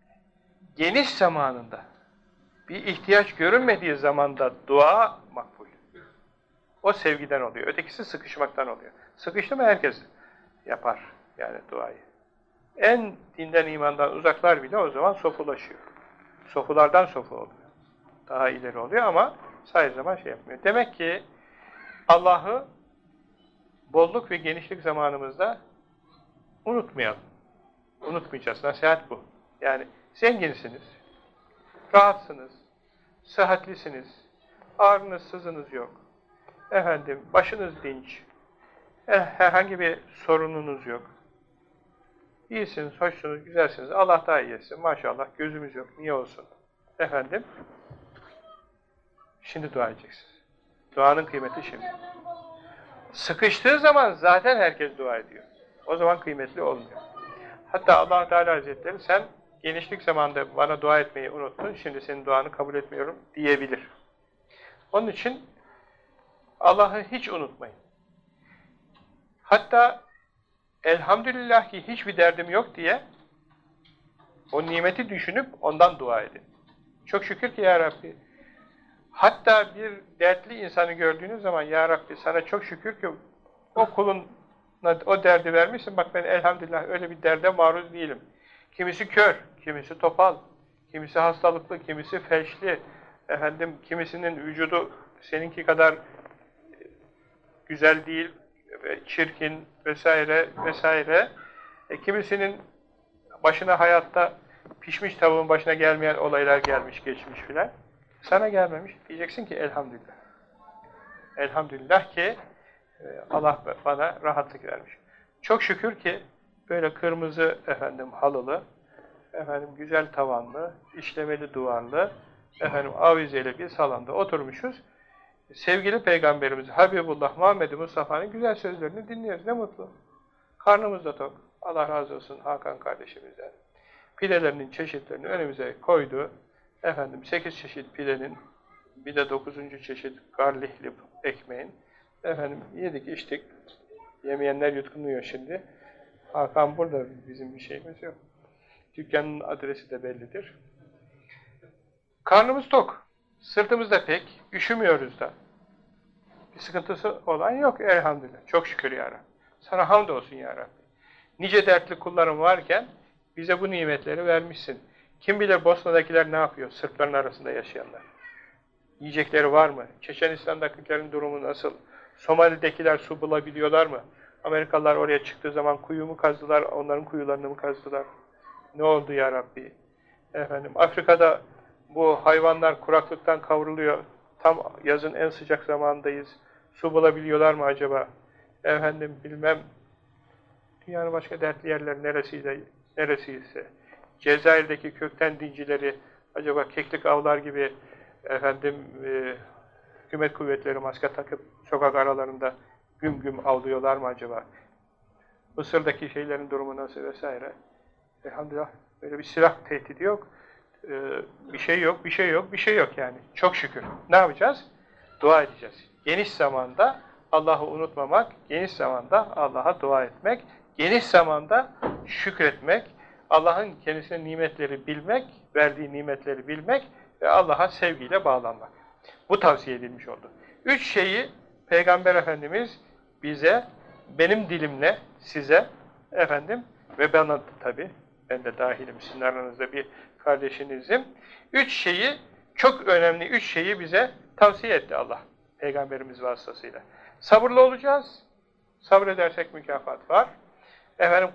geniş zamanında, bir ihtiyaç görünmediği zamanda dua makbul. O sevgiden oluyor. Ötekisi sıkışmaktan oluyor. Sıkıştı mı herkes yapar yani duayı. En dinden imandan uzaklar bile o zaman sofulaşıyor. Sofulardan sofu oluyor. Daha ileri oluyor ama sayı zaman şey yapmıyor. Demek ki Allah'ı bolluk ve genişlik zamanımızda unutmayalım. Unutmayacağız. Nasihat bu. Yani zenginsiniz, rahatsınız, sıhhatlisiniz, ağrınız, sızınız yok. Efendim, başınız dinç, eh, herhangi bir sorununuz yok. İyisiniz, hoşsunuz, güzelsiniz. Allah daha iyi etsin. Maşallah gözümüz yok. Niye olsun? Efendim, şimdi dua edeceksiniz. Duanın kıymeti şimdi. Sıkıştığı zaman zaten herkes dua ediyor. O zaman kıymetli olmuyor. Hatta allah Teala Hazretleri sen genişlik zamanında bana dua etmeyi unuttun, şimdi senin duanı kabul etmiyorum diyebilir. Onun için Allah'ı hiç unutmayın. Hatta elhamdülillah ki hiçbir derdim yok diye o nimeti düşünüp ondan dua edin. Çok şükür ki ya Rabbi Hatta bir dertli insanı gördüğünüz zaman Ya Rabbi sana çok şükür ki o kulun o derdi vermişsin. Bak ben elhamdülillah öyle bir derde maruz değilim. Kimisi kör, kimisi topal, kimisi hastalıklı, kimisi felçli, efendim kimisinin vücudu seninki kadar güzel değil, çirkin vesaire vesaire. E, kimisinin başına hayatta pişmiş tavuğun başına gelmeyen olaylar gelmiş geçmiş filan. Sana gelmemiş. Diyeceksin ki elhamdülillah. Elhamdülillah ki e, Allah bana rahatlık vermiş. Çok şükür ki böyle kırmızı efendim halılı, efendim güzel tavanlı, işlemeli duvarlı, efendim avizeli bir salonda oturmuşuz. Sevgili Peygamberimiz Habibullah Muhammed Mustafa'nın güzel sözlerini dinliyoruz. Ne mutlu. Karnımız da tok. Allah razı olsun Hakan kardeşimizden. Pidelerinin çeşitlerini önümüze koydu. Efendim sekiz çeşit pidenin bir de dokuzuncu çeşit garlihli ekmeğin. Efendim yedik içtik. Yemeyenler yutkunuyor şimdi. Hakan burada bizim bir şeyimiz yok. Dükkanın adresi de bellidir. Karnımız tok. Sırtımız da pek. Üşümüyoruz da. Bir sıkıntısı olan yok elhamdülillah. Çok şükür ya Rabbi. Sana hamdolsun ya Rabbi. Nice dertli kullarım varken bize bu nimetleri vermişsin. Kim bilir Bosna'dakiler ne yapıyor? Sırpların arasında yaşayanlar. Yiyecekleri var mı? Çeçenistan'dakilerin durumu nasıl? Somali'dekiler su bulabiliyorlar mı? Amerikalılar oraya çıktığı zaman kuyu mu kazdılar, onların kuyularını mı kazdılar? Ne oldu ya Rabbi? Efendim, Afrika'da bu hayvanlar kuraklıktan kavruluyor. Tam yazın en sıcak zamanındayız. Su bulabiliyorlar mı acaba? Efendim bilmem dünyanın başka dertli yerler neresiyse, neresiyse. Cezayir'deki kökten dincileri acaba keklik avlar gibi efendim e, hükümet kuvvetleri maske takıp sokak aralarında güm güm avlıyorlar mı acaba? Mısır'daki şeylerin durumu nasıl vesaire. Elhamdülillah böyle bir silah tehdidi yok. Ee, bir şey yok, bir şey yok, bir şey yok yani. Çok şükür. Ne yapacağız? Dua edeceğiz. Geniş zamanda Allah'ı unutmamak, geniş zamanda Allah'a dua etmek, geniş zamanda şükretmek, Allah'ın kendisine nimetleri bilmek, verdiği nimetleri bilmek ve Allah'a sevgiyle bağlanmak. Bu tavsiye edilmiş oldu. Üç şeyi Peygamber Efendimiz bize, benim dilimle size, efendim ve bana tabi, ben de dahilim sizin aranızda bir kardeşinizim. Üç şeyi, çok önemli üç şeyi bize tavsiye etti Allah. Peygamberimiz vasıtasıyla. Sabırlı olacağız. Sabredersek mükafat var. Efendim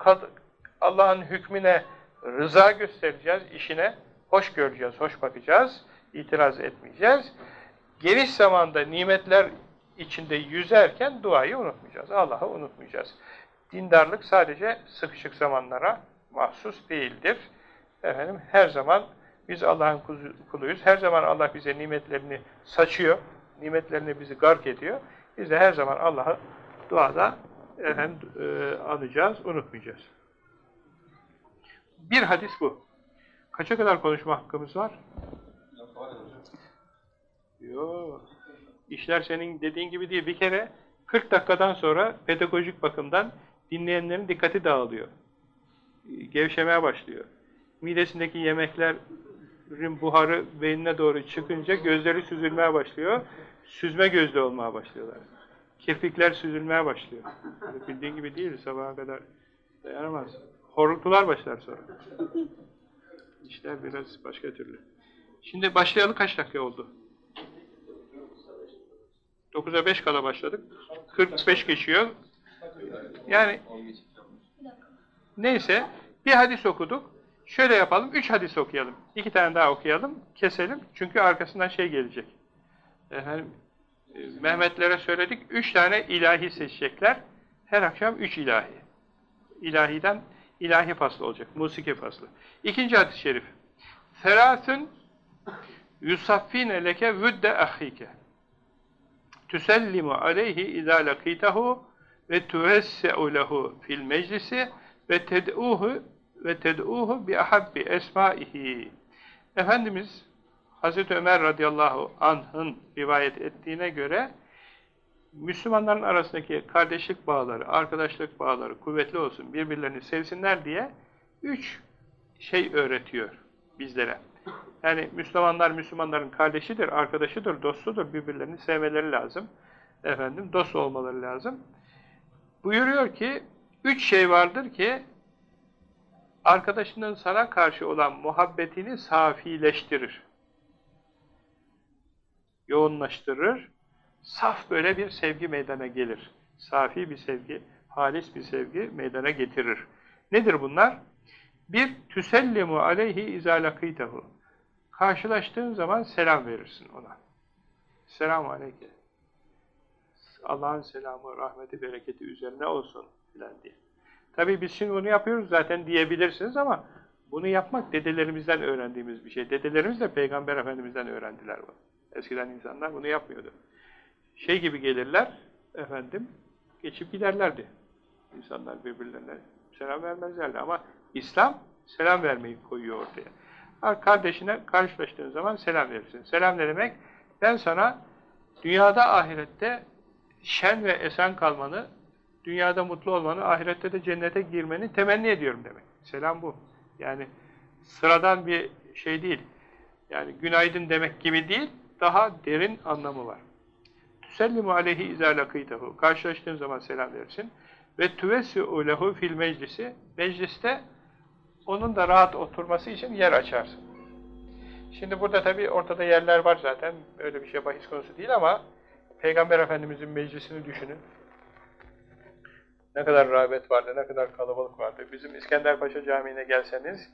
Allah'ın hükmüne rıza göstereceğiz, işine hoş göreceğiz, hoş bakacağız, itiraz etmeyeceğiz. Geniş zamanda nimetler içinde yüzerken duayı unutmayacağız, Allah'ı unutmayacağız. Dindarlık sadece sıkışık zamanlara mahsus değildir. Efendim her zaman biz Allah'ın kuluyuz. Her zaman Allah bize nimetlerini saçıyor. Nimetlerini bizi gark ediyor. Biz de her zaman Allah'ı duada efendim, e, alacağız, unutmayacağız. Bir hadis bu. Kaça kadar konuşma hakkımız var? Yok. İşler senin dediğin gibi değil. Bir kere 40 dakikadan sonra pedagojik bakımdan dinleyenlerin dikkati dağılıyor. Gevşemeye başlıyor. Midesindeki yemeklerin buharı beynine doğru çıkınca gözleri süzülmeye başlıyor. Süzme gözlü olmaya başlıyorlar. Kirpikler süzülmeye başlıyor. Bildiğin gibi değil sabaha kadar dayanamaz. Horultular başlar sonra. İşler biraz başka türlü. Şimdi başlayalı kaç dakika oldu? 9'a 5 kala başladık. 45 geçiyor. Yani neyse bir hadis okuduk. Şöyle yapalım. Üç hadis okuyalım. İki tane daha okuyalım. Keselim. Çünkü arkasından şey gelecek. Efendim, e, Mehmetlere söyledik. Üç tane ilahi seçecekler. Her akşam üç ilahi. İlahiden ilahi faslı olacak. Musiki faslı. İkinci hadis-i şerif. Serasün yusaffine leke vüdde ahike. Tüsellimu aleyhi izâ lakîtehu ve tuvesse'u lehu fil meclisi ve ted'uhu ve ted'uhu bi ahabbi esmaihi. Efendimiz Hazreti Ömer radıyallahu anh'ın rivayet ettiğine göre Müslümanların arasındaki kardeşlik bağları, arkadaşlık bağları kuvvetli olsun, birbirlerini sevsinler diye üç şey öğretiyor bizlere. Yani Müslümanlar Müslümanların kardeşidir, arkadaşıdır, dostudur. Birbirlerini sevmeleri lazım. Efendim, dost olmaları lazım. Buyuruyor ki, üç şey vardır ki, arkadaşının sana karşı olan muhabbetini safileştirir. Yoğunlaştırır. Saf böyle bir sevgi meydana gelir. Safi bir sevgi, halis bir sevgi meydana getirir. Nedir bunlar? Bir, tüsellimu aleyhi izalakîtehu. Karşılaştığın zaman selam verirsin ona. Selamun aleyke. Allah'ın selamı, rahmeti, bereketi üzerine olsun filan diye. Tabii biz şimdi bunu yapıyoruz zaten diyebilirsiniz ama bunu yapmak dedelerimizden öğrendiğimiz bir şey. Dedelerimiz de Peygamber Efendimiz'den öğrendiler bunu. Eskiden insanlar bunu yapmıyordu. Şey gibi gelirler, efendim, geçip giderlerdi. İnsanlar birbirlerine selam vermezlerdi ama İslam selam vermeyi koyuyor ortaya. Kardeşine karşılaştığın zaman selam verirsin. Selam ne demek? Ben sana dünyada ahirette şen ve esen kalmanı, dünyada mutlu olmanı, ahirette de cennete girmeni temenni ediyorum demek. Selam bu. Yani sıradan bir şey değil. Yani günaydın demek gibi değil, daha derin anlamı var. Tüsellimu aleyhi izâ lakîtehu. Karşılaştığın zaman selam verirsin. Ve tüvessi'u lehu fil meclisi. Mecliste onun da rahat oturması için yer açarsın. Şimdi burada tabii ortada yerler var zaten. Öyle bir şey bahis konusu değil ama Peygamber Efendimizin meclisini düşünün. Ne kadar rağbet vardı, ne kadar kalabalık vardı. Bizim İskenderpaşa Camii'ne gelseniz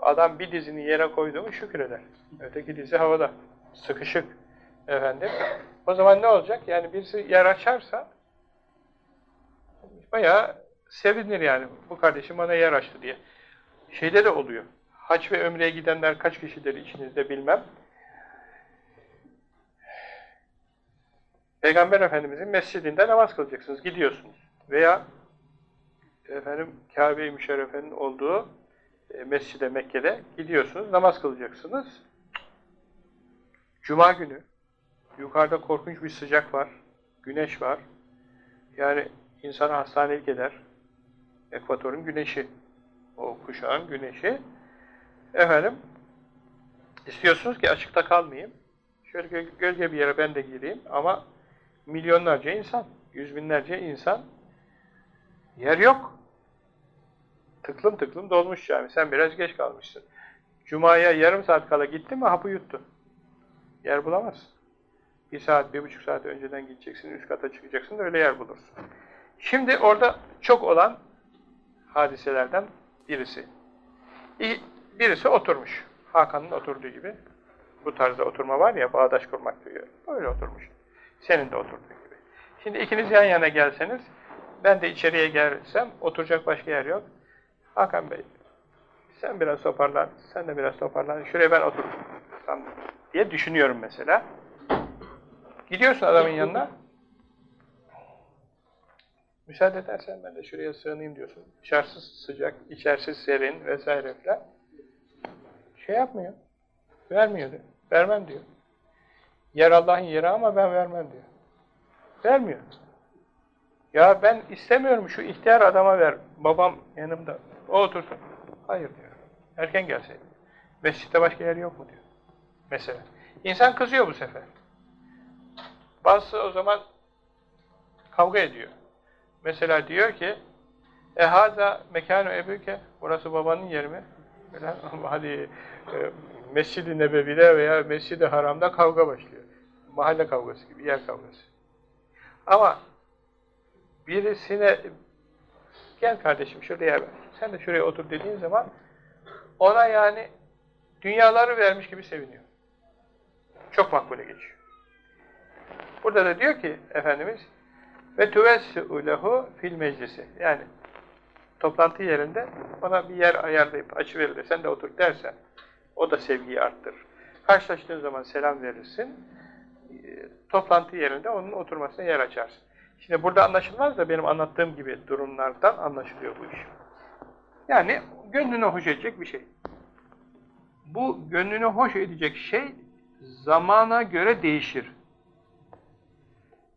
adam bir dizini yere koyduğumu şükreder. Öteki dizi havada. Sıkışık. Efendim. O zaman ne olacak? Yani birisi yer açarsa bayağı sevinir yani. Bu kardeşim bana yer açtı diye. Şeyde de oluyor. Haç ve ömreye gidenler kaç kişidir içinizde bilmem. Peygamber Efendimizin mescidinde namaz kılacaksınız. Gidiyorsunuz. Veya efendim Kabe-i Müşerrefe'nin olduğu e, mescide Mekke'de gidiyorsunuz. Namaz kılacaksınız. Cuma günü yukarıda korkunç bir sıcak var. Güneş var. Yani insanı hastanelik eder. Ekvatorun güneşi. O kuşağın güneşi. Efendim istiyorsunuz ki açıkta kalmayayım. Şöyle gö gölge bir yere ben de gireyim ama milyonlarca insan, yüz binlerce insan yer yok. Tıklım tıklım dolmuş cami. Sen biraz geç kalmışsın. Cuma'ya yarım saat kala gitti mi hapı yuttun. Yer bulamazsın. Bir saat, bir buçuk saat önceden gideceksin, üst kata çıkacaksın, öyle yer bulursun. Şimdi orada çok olan hadiselerden birisi. Birisi oturmuş. Hakan'ın oturduğu gibi. Bu tarzda oturma var ya, bağdaş kurmak diyor. Böyle oturmuş. Senin de oturduğu gibi. Şimdi ikiniz yan yana gelseniz, ben de içeriye gelsem, oturacak başka yer yok. Hakan Bey, sen biraz toparlan, sen de biraz toparlan, şuraya ben otursam diye düşünüyorum mesela. Gidiyorsun adamın yanına, müsaade edersen ben de şuraya sığınayım diyorsun. Dışarısı sıcak, içerisi serin vesaire falan. Şey yapmıyor, vermiyor diyor, vermem diyor. Yer Allah'ın yeri ama ben vermem diyor. Vermiyor. Ya ben istemiyorum şu ihtiyar adama ver. Babam yanımda. O otursun. Hayır diyor. Erken gelseydin. Mescitte başka yer yok mu diyor. Mesela. İnsan kızıyor bu sefer. Bazısı o zaman kavga ediyor. Mesela diyor ki Ehaza mekanu ebüke burası babanın yeri mi? [LAUGHS] Hadi e, Mescid-i Nebevi'de veya Mescid-i Haram'da kavga başlıyor. Mahalle kavgası gibi, yer kavgası. Ama birisine gel kardeşim şuraya sen de şuraya otur dediğin zaman ona yani dünyaları vermiş gibi seviniyor. Çok makbule geçiyor. Burada da diyor ki Efendimiz ve tuvessi'u lehu fil meclisi. Yani toplantı yerinde ona bir yer ayarlayıp açıverir. Sen de otur dersen o da sevgiyi arttırır. Karşılaştığın zaman selam verirsin. Toplantı yerinde onun oturmasına yer açarsın. Şimdi burada anlaşılmaz da benim anlattığım gibi durumlardan anlaşılıyor bu iş. Yani gönlünü hoş edecek bir şey. Bu gönlünü hoş edecek şey zamana göre değişir.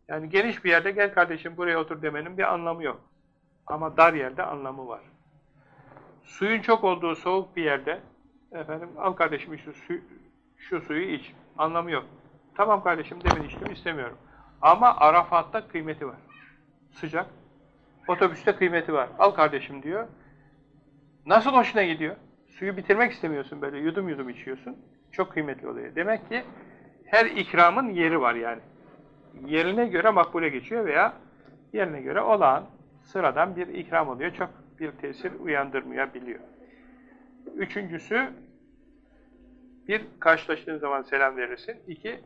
Yani geniş bir yerde gel kardeşim buraya otur demenin bir anlamı yok. Ama dar yerde anlamı var. Suyun çok olduğu soğuk bir yerde Efendim al kardeşim şu, su, şu suyu iç. Anlamı yok. Tamam kardeşim demin içtim istemiyorum. Ama Arafat'ta kıymeti var. Sıcak. Otobüste kıymeti var. Al kardeşim diyor. Nasıl hoşuna gidiyor? Suyu bitirmek istemiyorsun böyle yudum yudum içiyorsun. Çok kıymetli oluyor. Demek ki her ikramın yeri var yani. Yerine göre makbule geçiyor veya yerine göre olağan, sıradan bir ikram oluyor. Çok bir tesir uyandırmayabiliyor. Üçüncüsü, bir, karşılaştığın zaman selam verirsin. İki,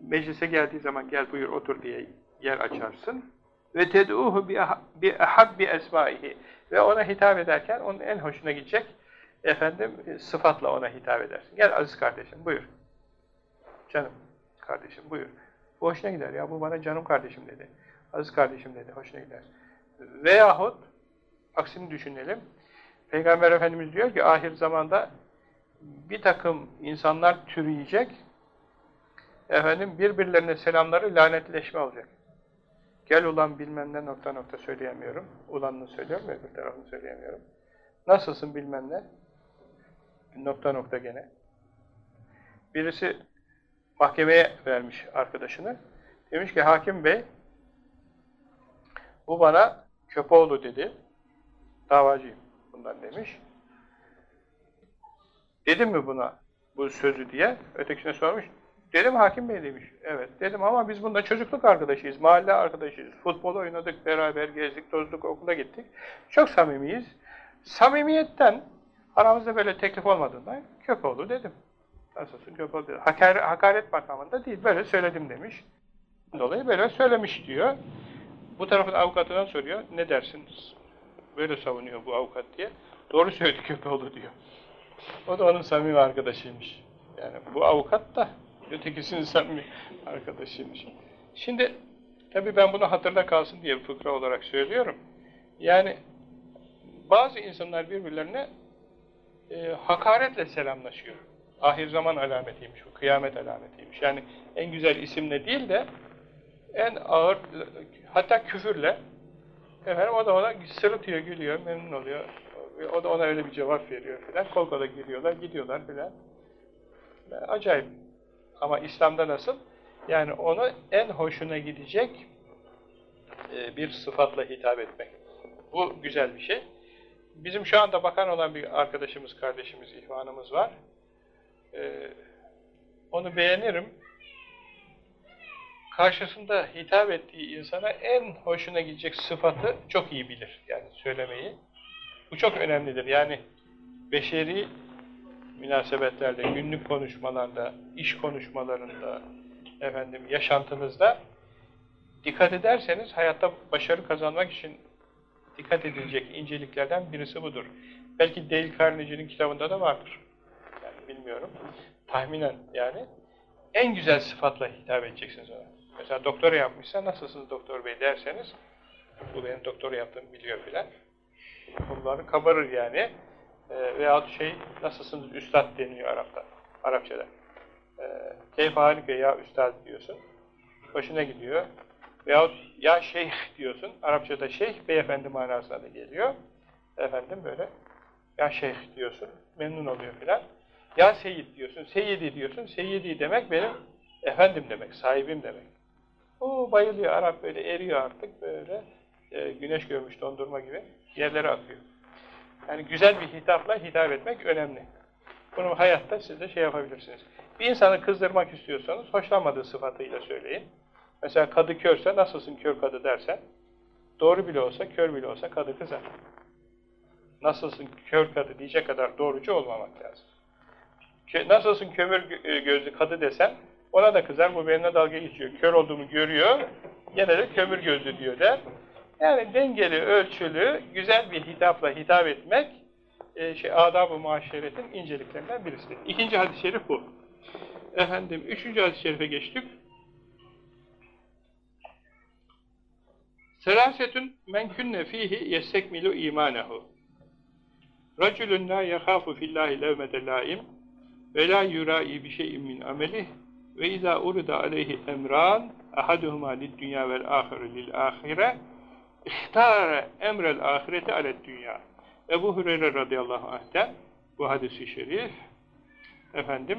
meclise geldiği zaman gel buyur otur diye yer açarsın. Ve ted'uhu bi ahabbi esmaihi. Ve ona hitap ederken onun en hoşuna gidecek efendim sıfatla ona hitap edersin. Gel aziz kardeşim buyur. Canım kardeşim buyur. Bu hoşuna gider ya bu bana canım kardeşim dedi. Aziz kardeşim dedi hoşuna gider. Veyahut aksini düşünelim. Peygamber Efendimiz diyor ki ahir zamanda bir takım insanlar türüyecek efendim birbirlerine selamları lanetleşme olacak. Gel ulan bilmem ne nokta nokta söyleyemiyorum. Ulanını söylüyorum öbür tarafını söyleyemiyorum. Nasılsın bilmem ne? Nokta nokta gene. Birisi mahkemeye vermiş arkadaşını. Demiş ki hakim bey bu bana Köpoğlu dedi. Davacıyım bundan demiş. Dedim mi buna bu sözü diye? Ötekisine sormuş. Dedim hakim bey demiş. Evet dedim ama biz bunda çocukluk arkadaşıyız, mahalle arkadaşıyız. Futbol oynadık, beraber gezdik, tozduk, okula gittik. Çok samimiyiz. Samimiyetten aramızda böyle teklif olmadığından Köpoğlu dedim. Nasılsın Köpoğlu dedim. Hakar, hakaret makamında değil, böyle söyledim demiş. Dolayı böyle söylemiş diyor. Bu tarafın avukatına soruyor, ne dersiniz? Böyle savunuyor bu avukat diye. Doğru söyledi Köpoğlu diyor. O da onun samimi arkadaşıymış. Yani bu avukat da ötekisinin samimi arkadaşıymış. Şimdi tabii ben bunu hatırla kalsın diye fıkra olarak söylüyorum. Yani bazı insanlar birbirlerine e, hakaretle selamlaşıyor. Ahir zaman alametiymiş bu, kıyamet alametiymiş. Yani en güzel isimle değil de en ağır, hatta küfürle efendim o da ona sırıtıyor, gülüyor, memnun oluyor. O da ona öyle bir cevap veriyor filan. Kol kola giriyorlar, gidiyorlar filan. Acayip. Ama İslam'da nasıl? Yani onu en hoşuna gidecek e, bir sıfatla hitap etmek. Bu güzel bir şey. Bizim şu anda bakan olan bir arkadaşımız, kardeşimiz, ihvanımız var. Ee, onu beğenirim. Karşısında hitap ettiği insana en hoşuna gidecek sıfatı çok iyi bilir. Yani söylemeyi. Bu çok önemlidir. Yani beşeri münasebetlerde, günlük konuşmalarda, iş konuşmalarında, efendim yaşantınızda dikkat ederseniz hayatta başarı kazanmak için dikkat edilecek inceliklerden birisi budur. Belki Dale Carnegie'nin kitabında da vardır. Yani bilmiyorum. Tahminen yani. En güzel sıfatla hitap edeceksiniz ona. Mesela doktora yapmışsa nasılsınız doktor bey derseniz bu benim doktora yaptığımı biliyor filan. Bunları kabarır yani. E, veyahut şey nasılsınız üstad deniyor Arap'ta. Arapçada. E, keyf harika ya üstad diyorsun. Hoşuna gidiyor. Veyahut ya şeyh diyorsun. Arapçada şeyh beyefendi manasına da geliyor. Efendim böyle ya şeyh diyorsun. Memnun oluyor filan. Ya seyyid diyorsun. Seyyidi diyorsun. Seyyidi demek benim efendim demek. Sahibim demek. O bayılıyor. Arap böyle eriyor artık böyle. E, güneş görmüş dondurma gibi yerlere akıyor. Yani güzel bir hitapla hitap etmek önemli. Bunu hayatta siz de şey yapabilirsiniz. Bir insanı kızdırmak istiyorsanız hoşlanmadığı sıfatıyla söyleyin. Mesela kadı körse nasılsın kör kadı dersen doğru bile olsa kör bile olsa kadı kızar. Nasılsın kör kadı diyecek kadar doğrucu olmamak lazım. Nasılsın kömür e, gözlü kadı desen ona da kızar. Bu benimle dalga geçiyor. Kör olduğumu görüyor. Gene de kömür gözlü diyor der. Yani dengeli, ölçülü, güzel bir hitapla hitap etmek e, şey, adab-ı muaşeretin inceliklerinden birisidir. İkinci hadis-i şerif bu. Efendim, üçüncü hadis-i şerife geçtik. Selasetün men künne fihi yestekmilu imanehu. Raculun la yekhafu fillahi levmete laim ve la yurai bi şeyin min amelih ve izâ urida aleyhi emran ahaduhuma lid dünya vel ahiru lil ahire İhtare emrel ahireti alet dünya. Ebu Hureyre radıyallahu anh'ten bu hadisi şerif efendim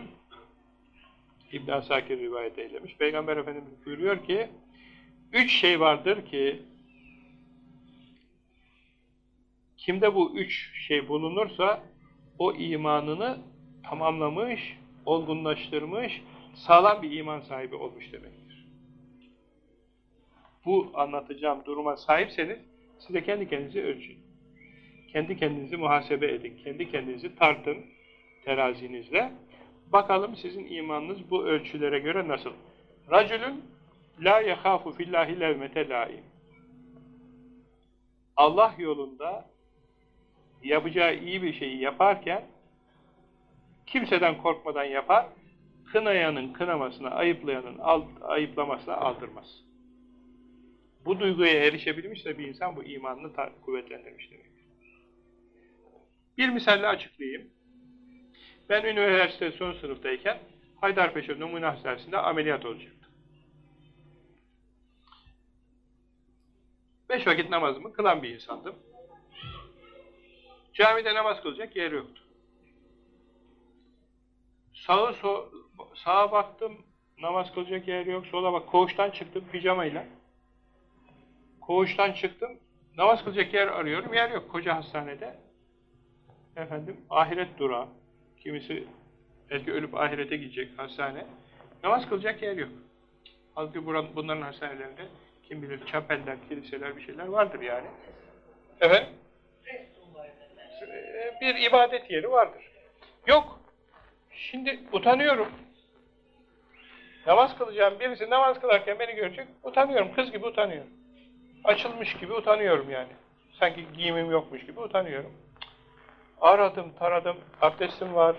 İbn Asakir rivayet eylemiş. Peygamber Efendimiz buyuruyor ki üç şey vardır ki kimde bu üç şey bulunursa o imanını tamamlamış, olgunlaştırmış, sağlam bir iman sahibi olmuş demektir. Bu anlatacağım duruma sahipseniz siz de kendi kendinizi ölçün. Kendi kendinizi muhasebe edin. Kendi kendinizi tartın terazinizle. Bakalım sizin imanınız bu ölçülere göre nasıl? Racülün la yekhafu fillahi levmete laim. Allah yolunda yapacağı iyi bir şeyi yaparken kimseden korkmadan yapar, kınayanın kınamasına, ayıplayanın ayıplamasına aldırmaz. Bu duyguya erişebilmişse bir insan bu imanını kuvvetlendirmiş demektir. Bir misalle açıklayayım. Ben üniversite son sınıftayken Haydarpaşa Numune Hastanesi'nde ameliyat olacaktım. Beş vakit namazımı kılan bir insandım. Camide namaz kılacak yer yoktu. Sağı so sağa baktım, namaz kılacak yer yok. Sola bak, koğuştan çıktım pijamayla. Koğuştan çıktım, namaz kılacak yer arıyorum, yer yok koca hastanede. Efendim, ahiret durağı. Kimisi belki ölüp ahirete gidecek hastane. Namaz kılacak yer yok. Halbuki bunların hastanelerinde kim bilir çapeller, kiliseler bir şeyler vardır yani. Efendim? Bir ibadet yeri vardır. Yok. Şimdi utanıyorum. Namaz kılacağım birisi namaz kılarken beni görecek, utanıyorum. Kız gibi utanıyorum. Açılmış gibi utanıyorum yani. Sanki giyimim yokmuş gibi utanıyorum. Aradım, taradım, abdestim var,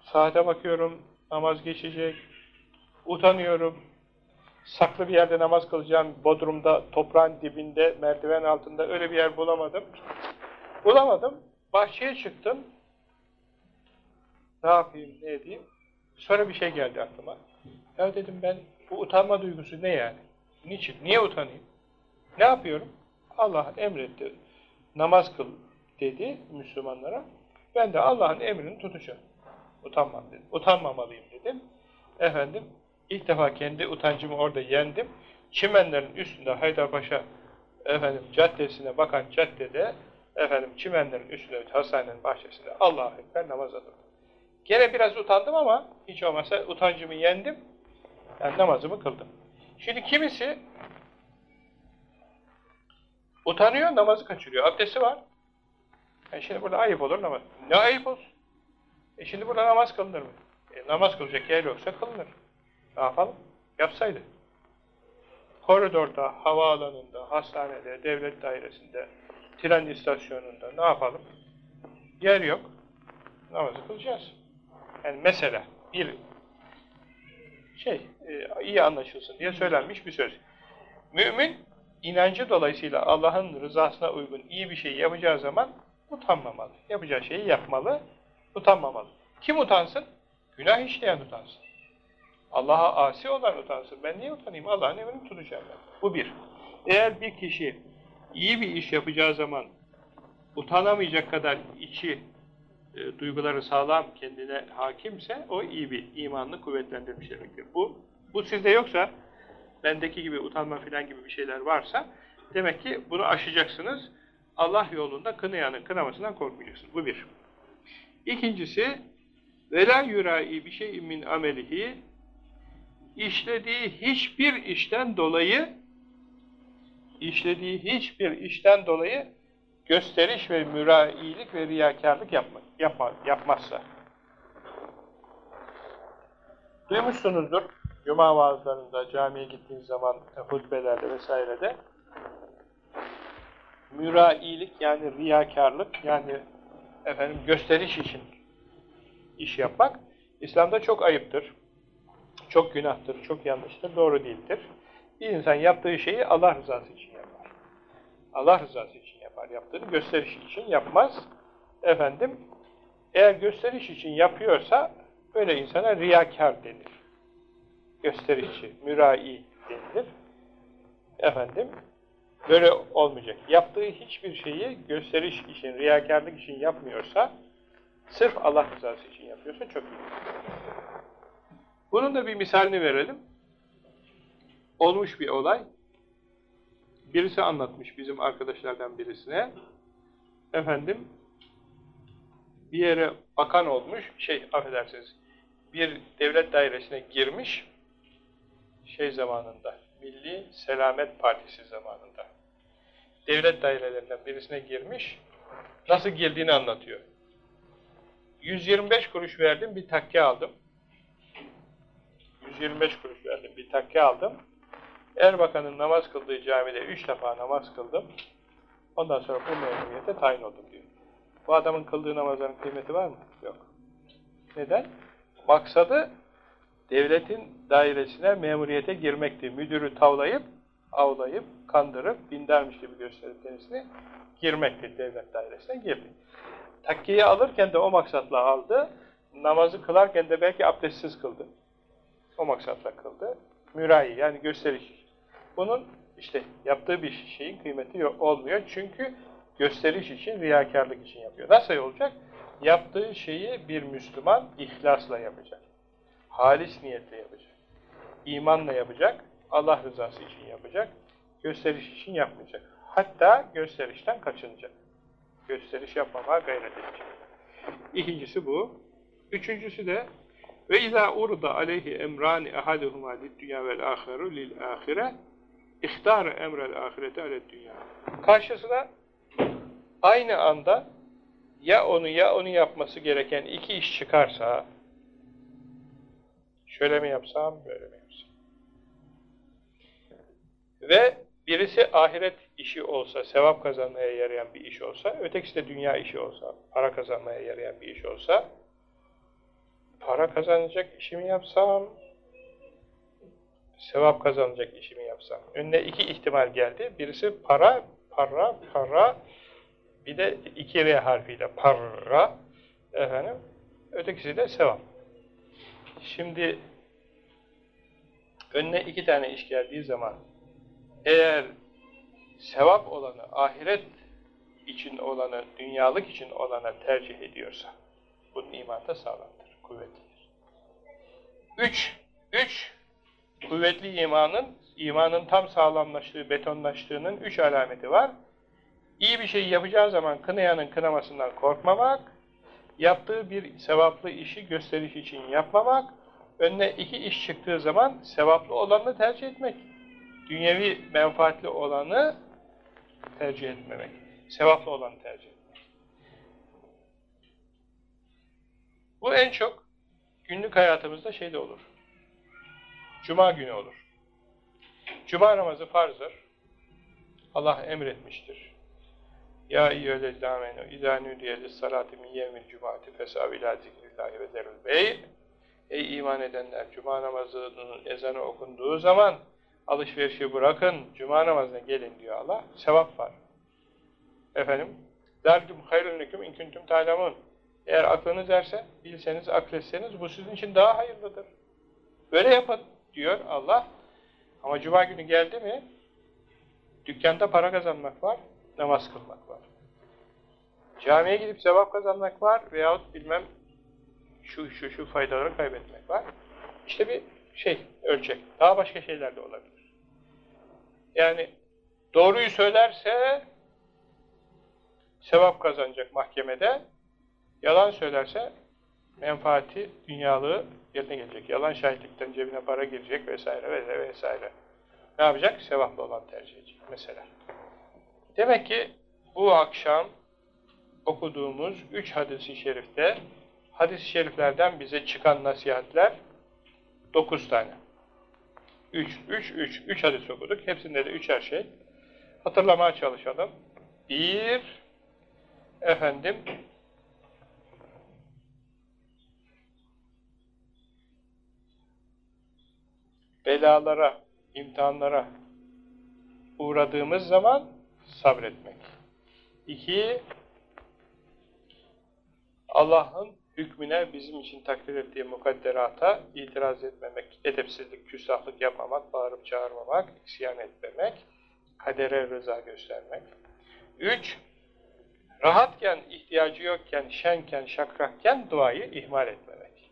saate bakıyorum, namaz geçecek, utanıyorum. Saklı bir yerde namaz kılacağım, Bodrum'da, toprağın dibinde, merdiven altında öyle bir yer bulamadım. Bulamadım, bahçeye çıktım. Ne yapayım, ne edeyim? Sonra bir şey geldi aklıma. Ya dedim ben, bu utanma duygusu ne yani? Niçin? Niye utanayım? Ne yapıyorum? Allah emretti. Namaz kıl dedi Müslümanlara. Ben de Allah'ın emrini tutacağım. Utanmam dedim. Utanmamalıyım dedim. Efendim, ilk defa kendi utancımı orada yendim. Çimenlerin üstünde Haydarpaşa efendim caddesine bakan caddede efendim çimenlerin üstünde hastanenin bahçesinde Allah'a ekber namaz alırdım. Gene biraz utandım ama hiç olmazsa utancımı yendim. Yani namazımı kıldım. Şimdi kimisi utanıyor, namazı kaçırıyor. Abdesti var. E şimdi burada ayıp olur namaz. Ne ayıp olsun? E şimdi burada namaz kılınır mı? E namaz kılacak yer yoksa kılınır. Ne yapalım? Yapsaydı. Koridorda, havaalanında, hastanede, devlet dairesinde, tren istasyonunda ne yapalım? Yer yok. Namazı kılacağız. Yani mesela bir şey, e, iyi anlaşılsın diye söylenmiş bir söz. Mümin, inancı dolayısıyla Allah'ın rızasına uygun iyi bir şey yapacağı zaman utanmamalı. Yapacağı şeyi yapmalı, utanmamalı. Kim utansın? Günah işleyen utansın. Allah'a asi olan utansın. Ben niye utanayım? Allah'ın emrini tutacağım ben. Bu bir. Eğer bir kişi iyi bir iş yapacağı zaman utanamayacak kadar içi, e, duyguları sağlam, kendine hakimse o iyi bir imanını kuvvetlendirmiş demektir. Bu, bu sizde yoksa, bendeki gibi utanma filan gibi bir şeyler varsa, demek ki bunu aşacaksınız. Allah yolunda kınayanın kınamasından korkmayacaksınız. Bu bir. İkincisi, vela yurai bir şey min amelihi işlediği hiçbir işten dolayı işlediği hiçbir işten dolayı gösteriş ve mürailik ve riyakarlık yapma, yapma, yapmazsa. Duymuşsunuzdur, Cuma vaazlarında, camiye gittiğiniz zaman, hutbelerde vesairede mürailik yani riyakarlık yani efendim gösteriş için iş yapmak İslam'da çok ayıptır. Çok günahtır, çok yanlıştır, doğru değildir. Bir insan yaptığı şeyi Allah rızası için yapar. Allah rızası için yapar. Yaptığını gösteriş için yapmaz. Efendim, eğer gösteriş için yapıyorsa böyle insana riyakar denir. Gösterişçi, mürai denilir. Efendim, böyle olmayacak. Yaptığı hiçbir şeyi gösteriş için, riyakarlık için yapmıyorsa Sırf Allah rızası için yapıyorsa çok iyi. Bunun da bir misalini verelim. Olmuş bir olay. Birisi anlatmış bizim arkadaşlardan birisine. Efendim, bir yere bakan olmuş, şey affedersiniz, bir devlet dairesine girmiş, şey zamanında, Milli Selamet Partisi zamanında. Devlet dairelerinden birisine girmiş, nasıl girdiğini anlatıyor. 125 kuruş verdim, bir takke aldım. 125 kuruş verdim, bir takke aldım. Erbakan'ın namaz kıldığı camide 3 defa namaz kıldım. Ondan sonra bu memuriyete tayin oldum diyor. Bu adamın kıldığı namazların kıymeti var mı? Yok. Neden? Maksadı devletin dairesine memuriyete girmekti. Müdürü tavlayıp, avlayıp, kandırıp, dindarmış gibi gösterip kendisini girmekti. Devlet dairesine girdi. Takkiyi alırken de o maksatla aldı. Namazı kılarken de belki abdestsiz kıldı. O maksatla kıldı. Mürayi yani gösteriş. Bunun işte yaptığı bir şeyin kıymeti yok, olmuyor. Çünkü gösteriş için, riyakarlık için yapıyor. Nasıl olacak? Yaptığı şeyi bir Müslüman ihlasla yapacak. Halis niyetle yapacak. İmanla yapacak. Allah rızası için yapacak. Gösteriş için yapmayacak. Hatta gösterişten kaçınacak. Gösteriş yapmamaya gayret edecek. İkincisi bu. Üçüncüsü de ve izâ urda aleyhi emrani ahaduhuma lid-dünya vel ahiru lil ahire ihtâre emrel ahireti aled dünya. Karşısına aynı anda ya onu ya onu yapması gereken iki iş çıkarsa şöyle mi yapsam, böyle mi yapsam? Ve birisi ahiret işi olsa, sevap kazanmaya yarayan bir iş olsa, ötekisi de dünya işi olsa, para kazanmaya yarayan bir iş olsa, para kazanacak işimi yapsam, sevap kazanacak işimi yapsam. Önüne iki ihtimal geldi. Birisi para, para, para, bir de iki R harfiyle para, efendim, ötekisi de sevap. Şimdi önüne iki tane iş geldiği zaman eğer sevap olanı, ahiret için olanı, dünyalık için olanı tercih ediyorsa bunun imanı da sağlamdır, kuvvetlidir. Üç, üç kuvvetli imanın, imanın tam sağlamlaştığı, betonlaştığının üç alameti var. İyi bir şey yapacağı zaman kınayanın kınamasından korkmamak, yaptığı bir sevaplı işi gösteriş için yapmamak, önüne iki iş çıktığı zaman sevaplı olanı tercih etmek. Dünyevi menfaatli olanı tercih etmemek. Sevaplı olanı tercih etmek. Bu en çok günlük hayatımızda şeyde olur. Cuma günü olur. Cuma namazı farzdır. Allah emretmiştir. Ya eyyühellezine amenu izâ nüdiye lissalâti min yevmil cumâti fesâv ilâ zikrillâhi ve zerul bey. Ey iman edenler! Cuma namazının ezanı okunduğu zaman alışverişi bırakın, cuma namazına gelin diyor Allah. Sevap var. Efendim, zâlikum hayrun leküm in kuntum ta'lemun. Eğer aklınız erse, bilseniz, akletseniz bu sizin için daha hayırlıdır. Böyle yapın diyor Allah. Ama cuma günü geldi mi, dükkanda para kazanmak var, namaz kılmak var. Camiye gidip sevap kazanmak var veyahut bilmem şu şu şu faydaları kaybetmek var. İşte bir şey, ölçek. Daha başka şeyler de olabilir. Yani doğruyu söylerse sevap kazanacak mahkemede, yalan söylerse menfaati, dünyalığı yerine gelecek. Yalan şahitlikten cebine para girecek vesaire vesaire vesaire. Ne yapacak? Sevaplı olan tercih edecek mesela. Demek ki bu akşam okuduğumuz üç hadisi şerifte hadis-i şeriflerden bize çıkan nasihatler dokuz tane. Üç, üç, üç, üç hadis okuduk. Hepsinde de üçer şey. Hatırlamaya çalışalım. Bir, efendim, belalara, imtihanlara uğradığımız zaman sabretmek. İki, Allah'ın hükmüne bizim için takdir ettiği mukadderata itiraz etmemek, edepsizlik, küstahlık yapmamak, bağırıp çağırmamak, isyan etmemek, kadere rıza göstermek. Üç, Rahatken, ihtiyacı yokken, şenken, şakrakken duayı ihmal etmemek.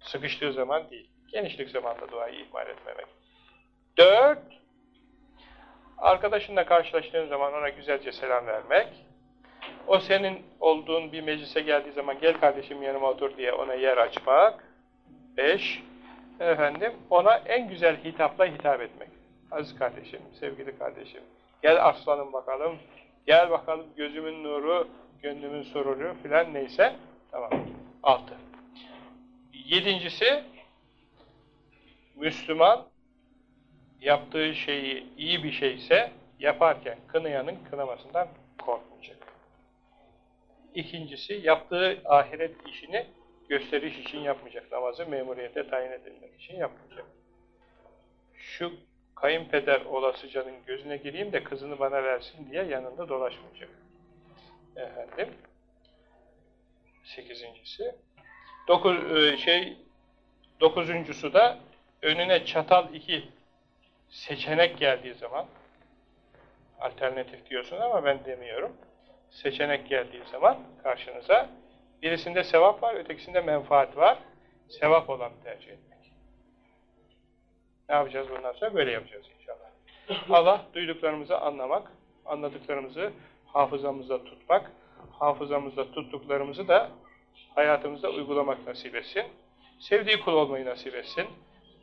Sıkıştığı zaman değil, genişlik zamanda duayı ihmal etmemek. Dört, arkadaşınla karşılaştığın zaman ona güzelce selam vermek. O senin olduğun bir meclise geldiği zaman gel kardeşim yanıma otur diye ona yer açmak. Beş, efendim ona en güzel hitapla hitap etmek. Aziz kardeşim, sevgili kardeşim, gel aslanım bakalım, gel bakalım gözümün nuru, gönlümün sururu filan neyse. Tamam. Altı. Yedincisi, Müslüman yaptığı şeyi iyi bir şeyse yaparken kınayanın kınamasından korkmayacak. İkincisi, yaptığı ahiret işini gösteriş için yapmayacak. Namazı memuriyete tayin edilmek için yapmayacak. Şu kayınpeder olasıcanın gözüne gireyim de kızını bana versin diye yanında dolaşmayacak. Efendim. Sekizincisi. Dokuz, e, şey, dokuzuncusu da önüne çatal iki seçenek geldiği zaman alternatif diyorsun ama ben demiyorum. Seçenek geldiği zaman karşınıza birisinde sevap var, ötekisinde menfaat var. Sevap olanı tercih etmek. Ne yapacağız bundan sonra? Böyle yapacağız inşallah. [LAUGHS] Allah duyduklarımızı anlamak, anladıklarımızı hafızamızda tutmak, hafızamızda tuttuklarımızı da hayatımızda uygulamak nasip etsin. Sevdiği kul olmayı nasip etsin.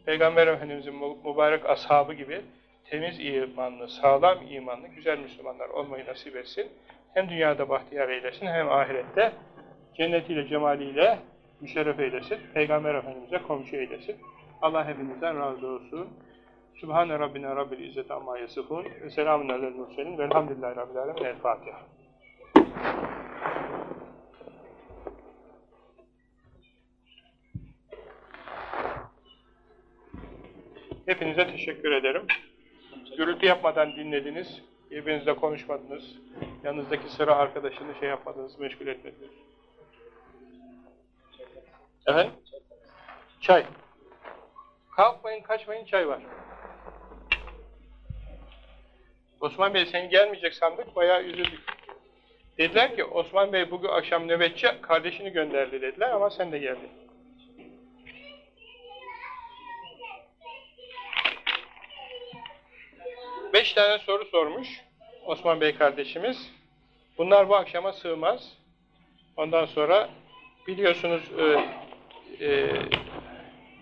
Peygamber Efendimiz'in mübarek ashabı gibi temiz imanlı, sağlam imanlı, güzel Müslümanlar olmayı nasip etsin. Hem dünyada bahtiyar eylesin hem ahirette cennetiyle, cemaliyle müşerref eylesin. Peygamber Efendimiz'e komşu eylesin. Allah hepinizden razı olsun. Sübhane Rabbine Rabbil İzzet Amma Yasifun ve selamun alel murselin velhamdülillahi Rabbil Alemin. El Fatiha. Hepinize teşekkür ederim. Gürültü yapmadan dinlediniz, birbirinizle konuşmadınız, yanınızdaki sıra arkadaşını şey yapmadınız, meşgul etmediniz. Efendim? Çay. Kalkmayın, kaçmayın, çay var. Osman Bey sen gelmeyecek sandık, bayağı üzüldük. Dediler ki Osman Bey bugün akşam nöbetçi kardeşini gönderdi dediler ama sen de geldin. Beş tane soru sormuş Osman Bey kardeşimiz. Bunlar bu akşama sığmaz. Ondan sonra biliyorsunuz e, e,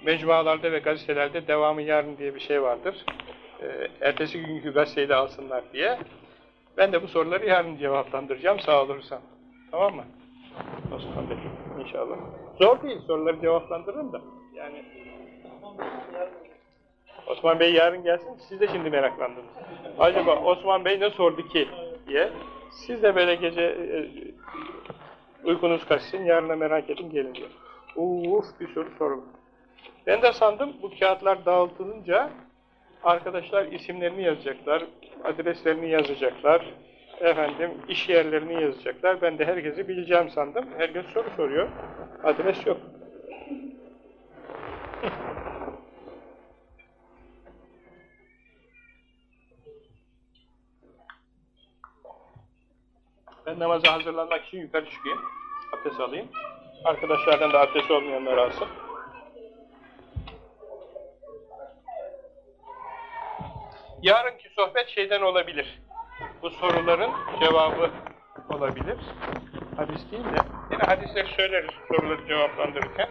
mecmualarda ve gazetelerde devamı yarın diye bir şey vardır. E, ertesi günkü gazeteyi de alsınlar diye. Ben de bu soruları yarın cevaplandıracağım sağ olursan. Tamam mı? Osman Bey inşallah. Zor değil soruları cevaplandırırım da. Yani Osman Bey yarın gelsin, siz de şimdi meraklandınız. Acaba Osman Bey ne sordu ki diye. Siz de böyle gece e, uykunuz kaçsın, yarına merak edin gelin diyor. Uf bir soru. Ben de sandım bu kağıtlar dağıtılınca arkadaşlar isimlerini yazacaklar, adreslerini yazacaklar, efendim iş yerlerini yazacaklar. Ben de herkesi bileceğim sandım. Herkes soru soruyor. Adres yok. Ben namaza hazırlanmak için yukarı çıkayım. Abdest alayım. Arkadaşlardan da abdest olmayanlar alsın. Yarınki sohbet şeyden olabilir. Bu soruların cevabı olabilir. Hadis değil de. Yine hadisleri söyleriz soruları cevaplandırırken.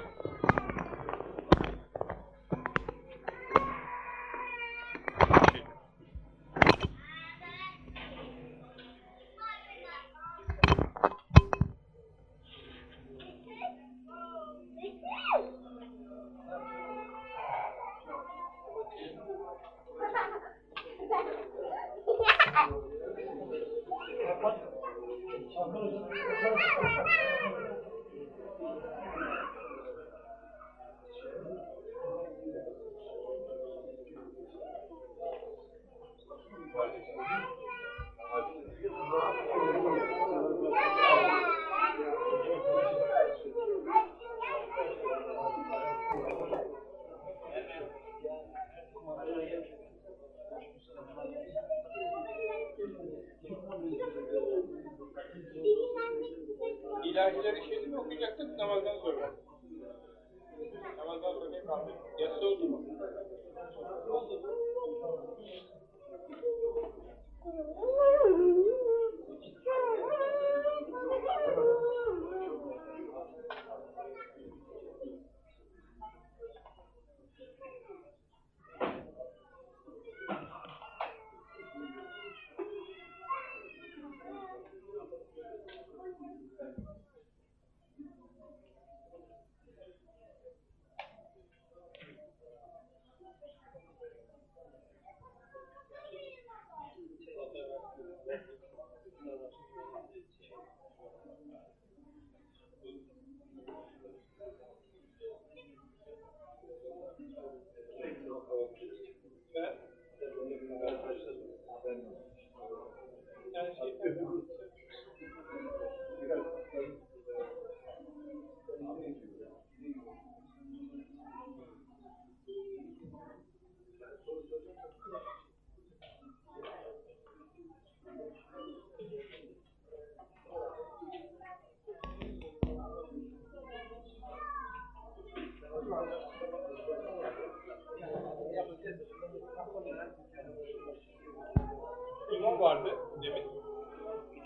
İmam vardı demin.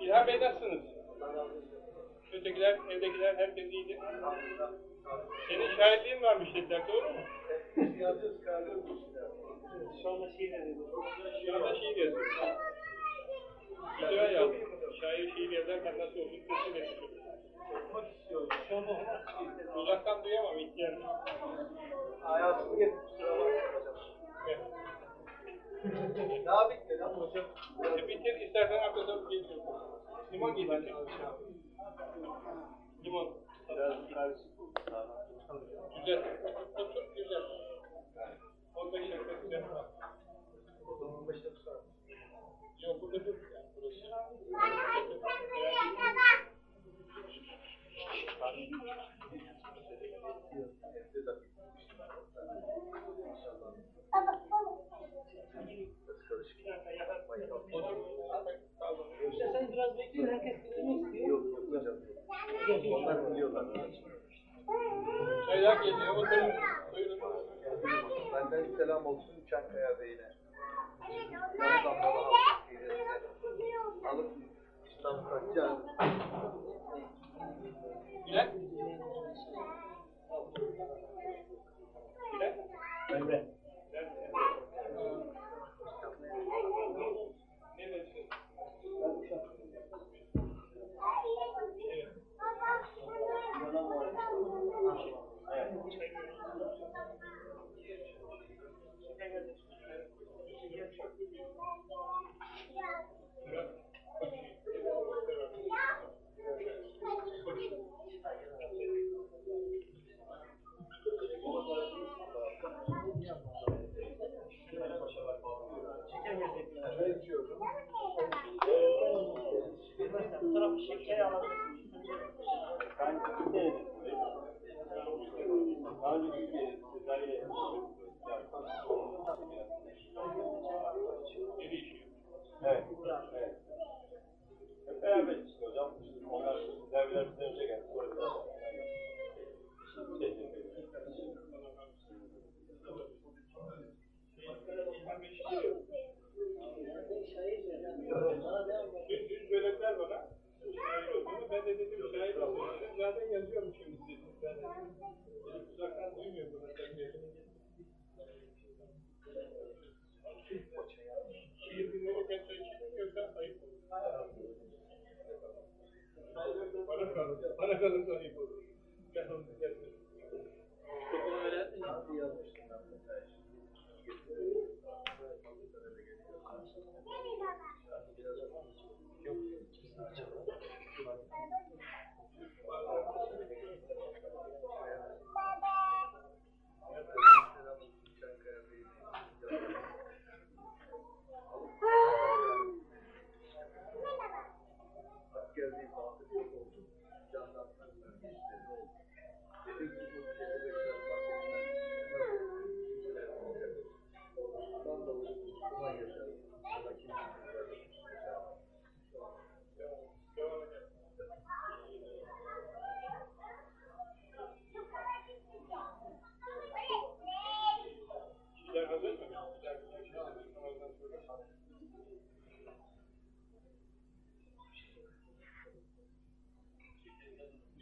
İlhan Bey nasılsınız? Ötekiler, evdekiler herkes iyiydi. Senin şahitliğin varmış dediler, doğru mu? Anda şiir yazıyor. Şu anda şiir yazıyor. Güzel yazdı. Şair şiir yazarken nasıl olur? Kesin ediyor. Uzaktan duyamam ihtiyar. Hayatımı getirmiştir ama hocam. Evet. Daha bitmedi ama hocam. Bitir istersen arkadaşlar getir. Limon getir. Limon. Güzel. Otur güzel. 15 dakika güzel. O zaman 15 dakika. Yok burada dur. Yani burası. Evde de bitmiştim ben. İnşallah. Biraz karışık. Otur. Kaldı. Sen biraz bekleyin, herkes dinlemek istiyor. Yok yok hocam. Onlar biliyorlar. Çaylar geliyor. Oturun. Buyurun. Benden selam olsun Çankaya Bey'ine. Hafta gecesinde alıp İslam kaçacağız. Bilal. Bilal. Emre. Ne dersin? Evet. Ne içiyorum? Bu tarafı şeker alalım. Ben iki denedim. Daha önce bir kere Sezai'ye Ne değişiyor? Evet. Evet. Hep beraber işte hocam. Onlar dergiler bizden önce geldi. Sonra biraz yazıyor. Dün, dün söylediler bana. Ben de dedim நரகம்னு சொல்லி போகுது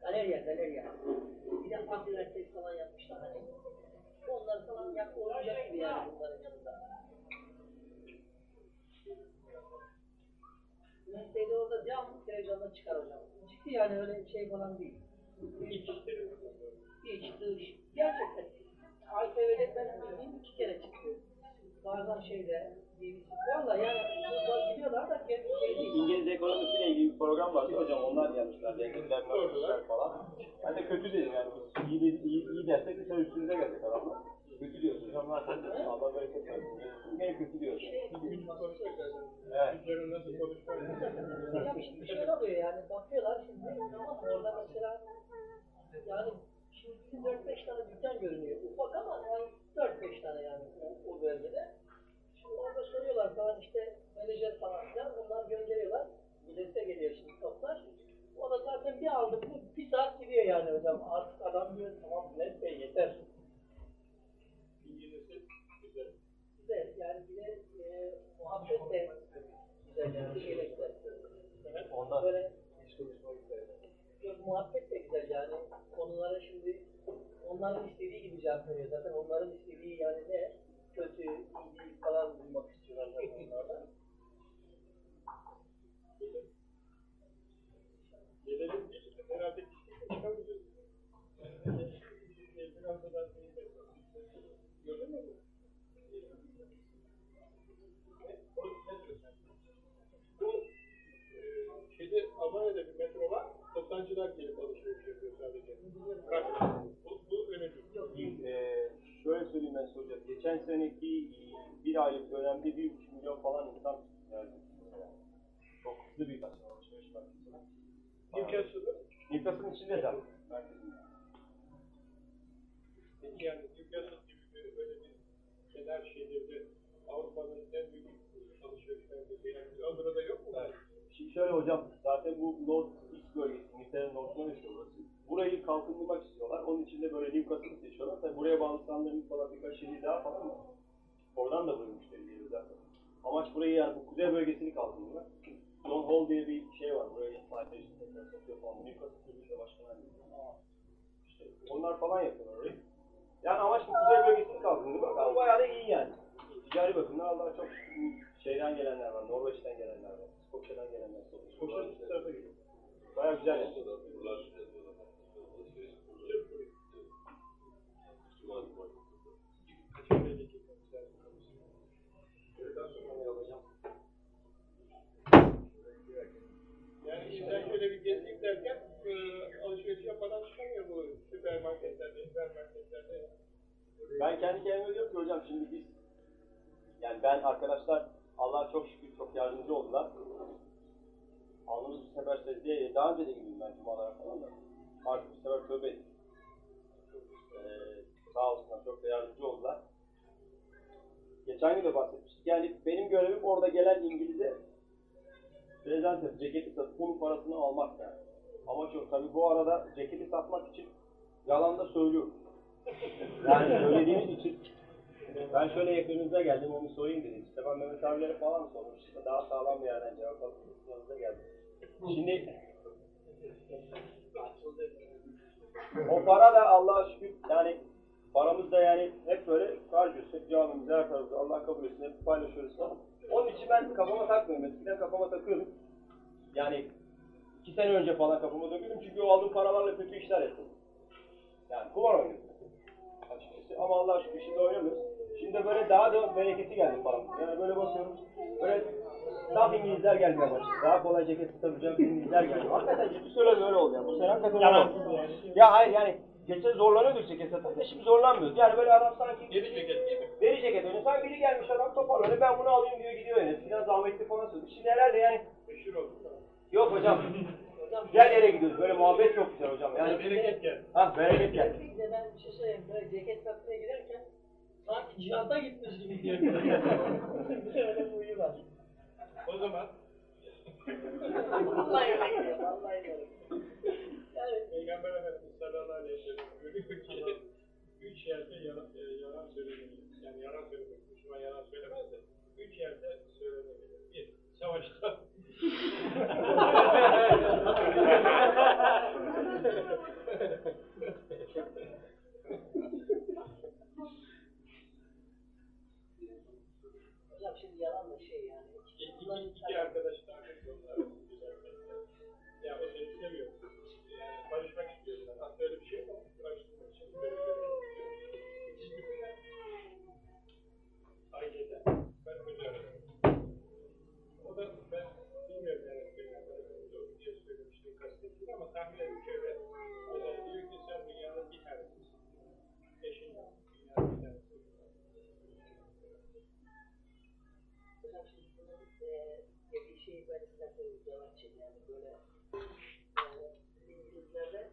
Galeriya galeriya. Bir de merkez falan yapmışlar hani. Onlar falan olacak gibi yani bunların yanında. Mesleği de orada devamlı televizyonda çıkar hocam. Ciddi yani öyle şey falan değil. İç, dış. Gerçekten. ATV'de ben bildiğim iki kere çıktı. Bazen şeyde. Valla yani bunlar biliyorlar da kendi şey değil. İngiliz ekonomisiyle ilgili bir program vardı hocam onlar gelmişler. Devletler, mühendisler falan. Ben de kötü dedim yani. Biz iyi, iyi, iyi, dersek bir üstünüze geldik adamlar. Kötü diyoruz hocam. Lan sen de Allah bereket versin. Ne kötü konuşacaklar. Evet. Hocam şimdi şöyle oluyor yani bakıyorlar şimdi tamam orada mesela yani şimdi bizim 4-5 tane dükkan görünüyor. Ufak ama yani 4-5 tane yani o, o bölgede. Şimdi orada soruyorlar falan işte menajer falan filan onlar gönderiyorlar. Millete geliyor şimdi toplar. O da zaten bir aldı mı bir saat gidiyor yani hocam. Artık adam diyor tamam Bülent Bey yeter. Güzel yani bir de e, muhabbet de güzel yani şeyle güzel. Ondan Böyle muhabbet de güzel yani konulara şimdi onların istediği gibi cevap veriyor zaten onların istediği yani ne kötü, iyi falan bulmak istiyorlar zaten [LAUGHS] onlardan. Gelelim biz herhalde çıkamayacağız. Biraz da ben seni bekliyorum. Gördün mü? Bu e, şeyde Almanya'da bir metro var. Toptancılar gelip alışveriş yapıyor sadece. Bu, bu önemli. Ee, şöyle söyleyeyim ben size hocam. Geçen seneki bir aylık dönemde bir buçuk milyon falan insan geldi. Çok hızlı bir kaçma alışveriş merkezine. Newcastle'da Newcastle'ın içinde zaten. merkezinde. Yani Newcastle gibi böyle bir kenar şehirde Avrupa'nın en büyük alışveriş merkezi yani Londra'da yok mu? Şimdi şöyle hocam, zaten bu North bölgesi, İngiltere'nin North'una düşüyor burası. Burayı kalkındırmak istiyorlar. Onun için de böyle Newcastle'ı seçiyorlar. Tabii buraya bağlı sanlarımız falan birkaç şehir daha falan var. Oradan da buraya müşteri geliyor zaten. Amaç burayı yani bu kuzey bölgesini kalkındırmak. John Hall diye bir şey var. Buraya sahip tekrar satıyor falan. Newcastle Kulübü'nde başkan İşte onlar falan yapıyorlar orayı. Yani amaç bu kuzey bölgesini kalkındırmak ama bayağı da iyi yani. Ticari bakımdan Allah'a çok şeyden gelenler var, Norveç'ten gelenler var, Skoçya'dan gelenler var. Skoçya'dan bu tarafa geliyor. Bayağı güzel yani. İnsan şöyle bir gezeyim derken e, alışveriş yapmadan çıkamıyor bu süpermarketlerde, hipermarketlerde. Ben kendi kendime diyorum ki hocam şimdi biz, yani ben arkadaşlar Allah'a çok şükür çok yardımcı oldular. Alnımız bir sefer secdeye, daha önce de gibiyim ben cumalara falan da. Artık bir sefer tövbe ettim. Ee, sağ olsunlar çok da yardımcı oldular. Geçen gün de bahsetmiştik. Yani benim görevim orada gelen İngiliz'e prezente, ceketi satıp bunun parasını almak yani. Amaç o. Tabii bu arada ceketi satmak için yalan da söylüyorum. Yani söylediğimiz için ben şöyle yakınınıza geldim onu sorayım dedim. İşte ben Mehmet abilere falan sormuş? Daha sağlam bir yerden cevap alıp yanınıza geldim. Şimdi o para da Allah'a şükür yani paramız da yani hep böyle harcıyoruz. Hep camimize her tarafta Allah kabul etsin hep paylaşıyoruz falan. Onun için ben kafama takmıyorum. Eskiden kafama takıyordum. Yani iki sene önce falan kafama takıyordum çünkü o aldığım paralarla kötü işler yaptım. Yani kumar oynuyoruz. Açıkçası. Ama Allah'a şükür şimdi oynamıyoruz. Şimdi böyle daha da bereketi geldi falan. Yani böyle bakıyorum. Böyle saf İngilizler gelmeye başladı. Daha kolay ceket tutabileceğim İngilizler geldi. Hakikaten ciddi söylüyorum öyle oldu yani. Bu sene hakikaten öyle oldu. Ya hayır yani geçen zorlanıyorduk ceket satarken şimdi zorlanmıyoruz. Yani böyle adam sanki Geri ceket değil mi? Deri ceket önü. Sanki biri gelmiş adam toparlanıyor. Ben bunu alayım diyor gidiyor yani. Eskiden zahmetli falan söylüyor. Şimdi herhalde yani Meşhur oldu. yok hocam. Güzel yere gidiyoruz. Böyle muhabbet çok güzel hocam. Yani Bereket gel. Ha bereket. Kesinlikle ben bir şey söyleyeyim. Böyle ceket satmaya giderken sanki cihanda gitmiş gibi [LAUGHS] diyor. Öyle bir huyu var. O zaman Vallahi öyle gidiyor. Vallahi öyle. Yani Peygamber Efendimiz sallallahu aleyhi ve sellem buyuruyor ki üç yerde yalan, e, yalan söylenebilir. Yani yalan söylemek, Müslüman yalan söylemez de üç yerde söylenebilir. Bir, savaşta. [LAUGHS] hocam şimdi yalan da şey yani. İki, iki, iki arkadaşlar onlar güzel mesela. Ya o seni seviyor. Yani barışmak istiyorlar. Aslında öyle bir şey yok. Barışmak için böyle bir Ailede ben hoca O da ben bilmiyorum yani Peygamber Efendimiz o diye söylemiştim kastettiğini ama tahmin edip şöyle mesela diyor ki sen dünyanın bir tanesisin. Eşin yok. Dünyanın bir tanesi. Hocam şimdi bunun eee bir şey ben isterseniz devam edeceğim yani böyle eee İngilizlerde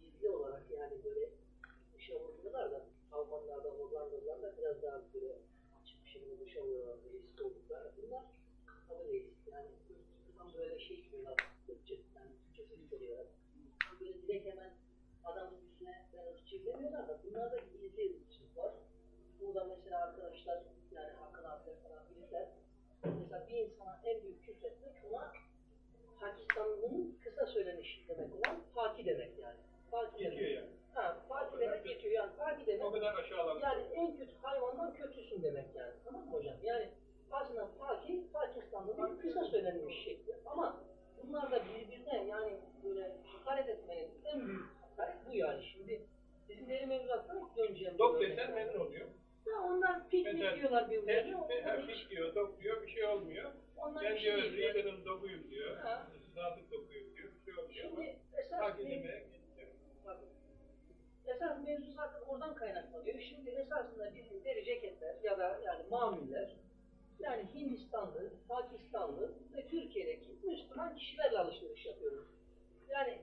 gizli olarak yani böyle dışa vurmuyorlar da Almanlarda, Hollandalılarda biraz daha böyle açık bir şekilde dışa vuruyorlar reis oldukları. Bunlar tabii reis yani tam böyle şey diyorlar Türkçe yani Türkçesini söylüyorlar. Tam böyle direkt hemen adamın üstüne ben ırkçı demiyorlar da bunlarda gizli ırkçılık var. Burada mesela arkadaşlar yani Hakan abiler falan bilirler. Mesela bir insana en büyük küfretmek ona Pakistanlı'nın kısa söylenişi demek olan Paki demek yani. Paki Yetiyor demek. yani. Ha, Paki demek yetiyor yani. Paki demek O kadar aşağılanmış. yani en kötü hayvandan kötüsün demek yani. Tamam mı hocam? Yani aslında Paki, Pakistanlı'nın kısa söylenmiş şekli. Ama bunlar da birbirine yani böyle hakaret etmenin en büyük hakaret bu yani. Şimdi bizim deri mevzuatına döneceğim. Dok desen memnun oluyor. Ya onlar piknik diyorlar birbirlerine. Onlar fiş diyor, dok diyor, bir şey olmuyor. Onlar Ben şey diyor, değil. Riye'nin dokuyum diyor. Ha. Sadık dokuyum diyor, bir şey olmuyor. Şimdi esas. Bakın, Esas mevzu zaten oradan kaynaklanıyor. Şimdi esasında bizim deri ceketler ya da yani mamuller yani Hindistanlı, Pakistanlı ve Türkiye'deki Müslüman kişilerle alışveriş yapıyoruz. Yani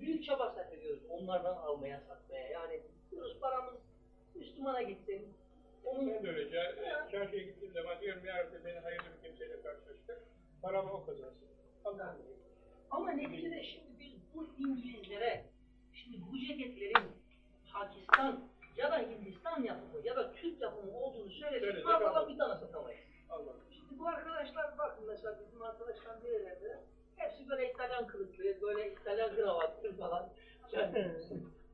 büyük çaba sarf ediyoruz onlardan almaya satmaya. Yani diyoruz paramız Müslümana gitsin. Onun Ben de öylece e, çarşıya gittiğim zaman diyorum ya beni hayırlı bir kimseyle karşılaştık. Paramı o kazansın. Allah'ım. Ama neticede şimdi biz bu İngilizlere şimdi bu ceketlerin Pakistan ya da Hindistan yapımı ya da Türk yapımı olduğunu söylesek anladım. bir tane satamayız. Allah'ım. Şimdi bu arkadaşlar bakın mesela bizim arkadaşlar nerelerde hepsi böyle İtalyan kılıklı, böyle İtalyan kravatlı falan. Yani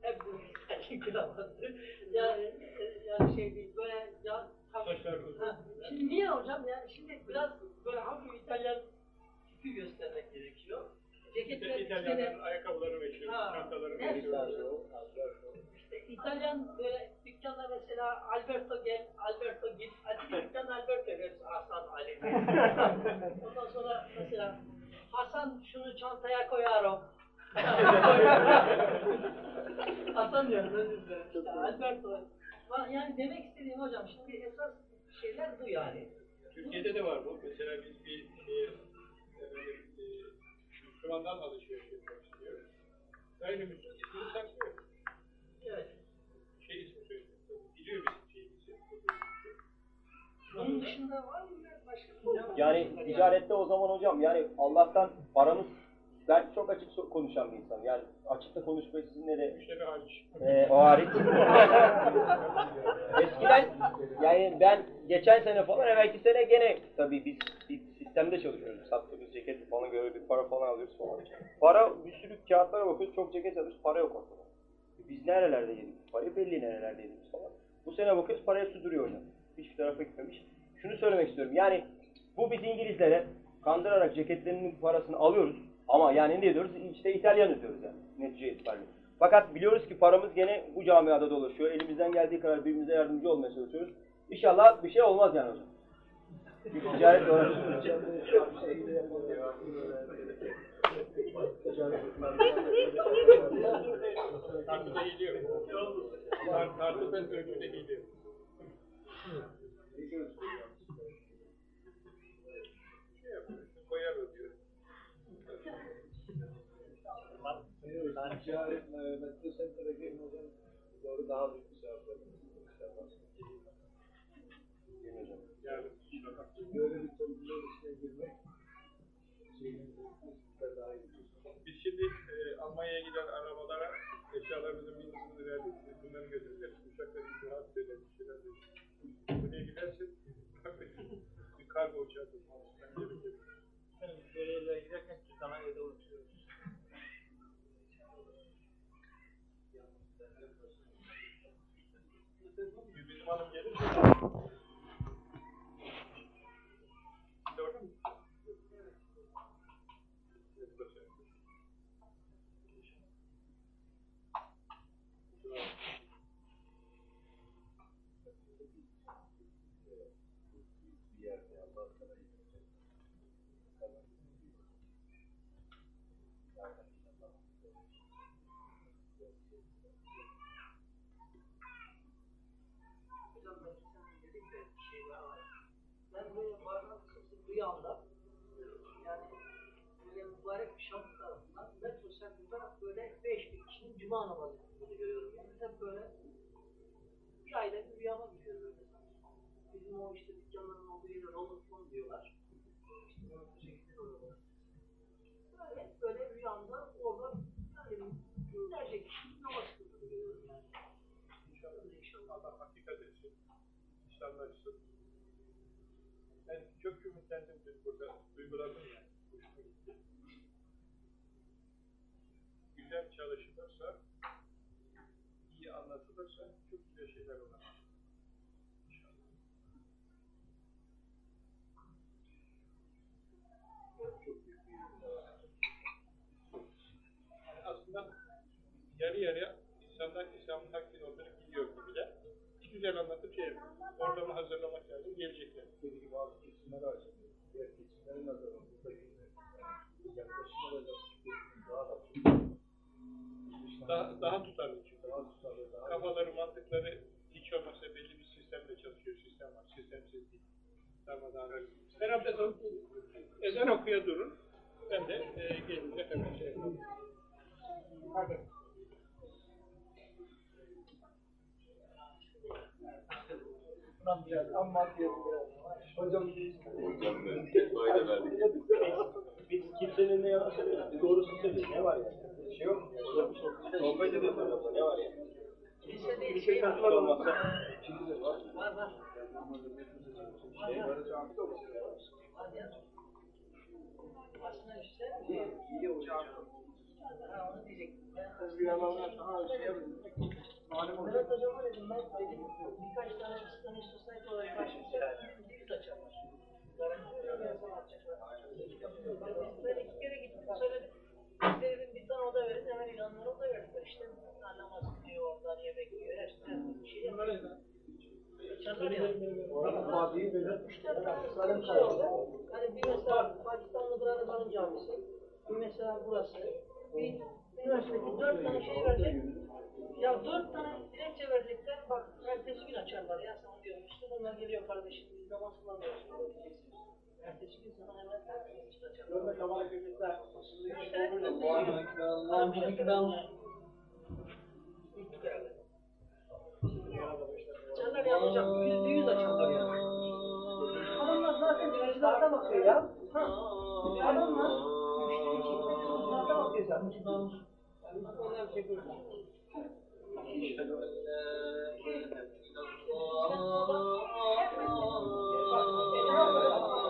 hep bu İtalyan kravatlı. Yani, yani şey değil böyle ya uzun. Ha, Şimdi niye hocam yani şimdi biraz böyle hafif İtalyan tipi göstermek gerekiyor. Ceketler İtalyanların ayakkabıları meşhur, çantaları meşhur. işte İtalyan böyle dükkanda mesela Alberto gel, Alberto git, hadi dükkan Alberto gel, Hasan Ali. [LAUGHS] Ondan sonra mesela Hasan şunu çantaya koyarım. [LAUGHS] Hasan diyorum özür dilerim. Alberto. Yani demek istediğim hocam şimdi esas şeyler bu yani. Türkiye'de de var bu. Mesela biz bir şeye, efendim, e, Müslümandan alışveriş yapmak istiyoruz. Gayrimüslim ismini saklıyor. Evet. Şey ismi söylüyor. Şeyimizi. Bunun dışında var mı başka bir hocam? Yani ticarette o zaman hocam yani Allah'tan paramız ben çok açık konuşan bir insanım. Yani açıkta konuşmayı sizinle de Müşteri hariç. Ee, o hariç. [LAUGHS] Eskiden yani ben geçen sene falan evvelki sene gene tabii biz bir sistemde çalışıyoruz. Sattığımız ceket falan göre bir para falan alıyoruz falan. Para bir sürü kağıtlara bakıyoruz çok ceket alıyoruz para yok ortada. Biz nerelerde yedik parayı belli nerelerde yedik falan. Bu sene bakıyoruz paraya su duruyor hocam. Hiçbir tarafa gitmemiş. Şunu söylemek istiyorum yani bu biz İngilizlere kandırarak ceketlerinin parasını alıyoruz. Ama yani ne diyoruz? İşte İtalyan ödüyoruz yani netice itibariyle. Fakat biliyoruz ki paramız gene bu camiada dolaşıyor. Elimizden geldiği kadar birbirimize yardımcı olmaya çalışıyoruz. İnşallah bir şey olmaz yani hocam. Bir ticaret olarak. Tartıda geliyor. Geliyor. Şey yapıyor, koyar o diyor. Sancar metro daha büyük bir şey yapalım. Yani bir topluluğun daha iyi. Biz şimdi e, Almanya'ya giden arabalara eşyalarımızın bir kısmını verdik. Biz bunları götüreceğiz. Uçakla bir rahat edelim. Şeyler. Buraya gidersin. [LAUGHS] bir kargo uçağı tutmalısın. gerekiyor. Böyleyle Bizim hanım gelir mi? Şimdi orada mı? Bir yerde Allah sana iyi olacak. Tamam. Hocam ben bir tane dedim de bir şey daha var. Ben böyle bazen sık rüyamda yani böyle mübarek bir şans tarafından metro sentinde böyle 5 bin kişinin cuma namazı kıldığını görüyorum. Yani hep böyle bir ayda bir rüyama gidiyor böyle. Bizim o işte dükkanların olduğu yere Rolling diyorlar. İşte bunu bu şekilde oluyorlar. Böyle hep böyle rüyamda orada yani binlerce kişinin namaz kıldığını görüyorum yani. İnşallah. İnşallah. Allah hakikat etsin. İnşallah etsin. Ben çok ümitlendim dün burada. Duyguladım yani. Güzel çalışılırsa, anlatılırsa çok güzel şeyler olur. İnşallah. Çok büyük bir Yani aslında yarı yarıya insanlar İslam'ın takdir olduğunu biliyor gibiler. Bir güzel anlatıp şey yapıyor. Ortamı hazırlamak lazım, gelecekler. Dediği gibi bazı kesimler açılıyor. Diğer kesimlerin nazarında buradaki yaklaşım olacak daha da Daha, daha tutarlı çünkü. daha tutarlı, Kafaları, mantıkları hiç olmazsa belli bir sistemle çalışıyor. Sistem var, sistemsiz değil. Darmadağın Her hafta sonu ezan okuya durun. Ben de e, gelince hemen şey yapayım. Hadi. Hocam Hocam ben fayda verdik. Biz kimsenin ne yalan söylüyoruz. Biz doğrusunu söylüyoruz. Ne var yani? Bir şey yok. Sohbet ediyoruz. Ne var yani? Lisede Bir şey var olmazsa. Var var. olur. Var. Aslında işte iyi olacak. Ha onu diyecektim. Ben Rüyalarına daha şey yapın. Mehmet hocama dedim ben dedim birkaç tane İslamic Society olarak başlayacak. Dil açarlar. Ben iki kere gittim söyledim. Dedim bir tane oda verin hemen ilanlara oda verdiler. İşte şey. Açarlar ya. Orada Fatih'i belirtmişler. Böyle şey oldu. Hani bir mesela Pakistanlı Branaban'ın camisi, bir mesela burası, bir üniversitedeki dört tane şey verecek. Ya dört tane dilekçe verecekler, bak ertesi gün açarlar ya sana diyorum. İşte bunlar geliyor kardeşim, biz namaz kılamıyoruz. Ertesi gün sana hemen ertesi gün açarlar. Böyle kamera köpekler. Açarlar Çanlar yapacak. Yüzde yüz açanlar yapacak. Adamlar zaten virajlarda bakıyor ya. Ha. Adamlar müşteri çekmek sonuçlarda bakıyor zaten. Onlar bir şey görüyor. Eşhedü en la ilahe illallah. Bak, etrafı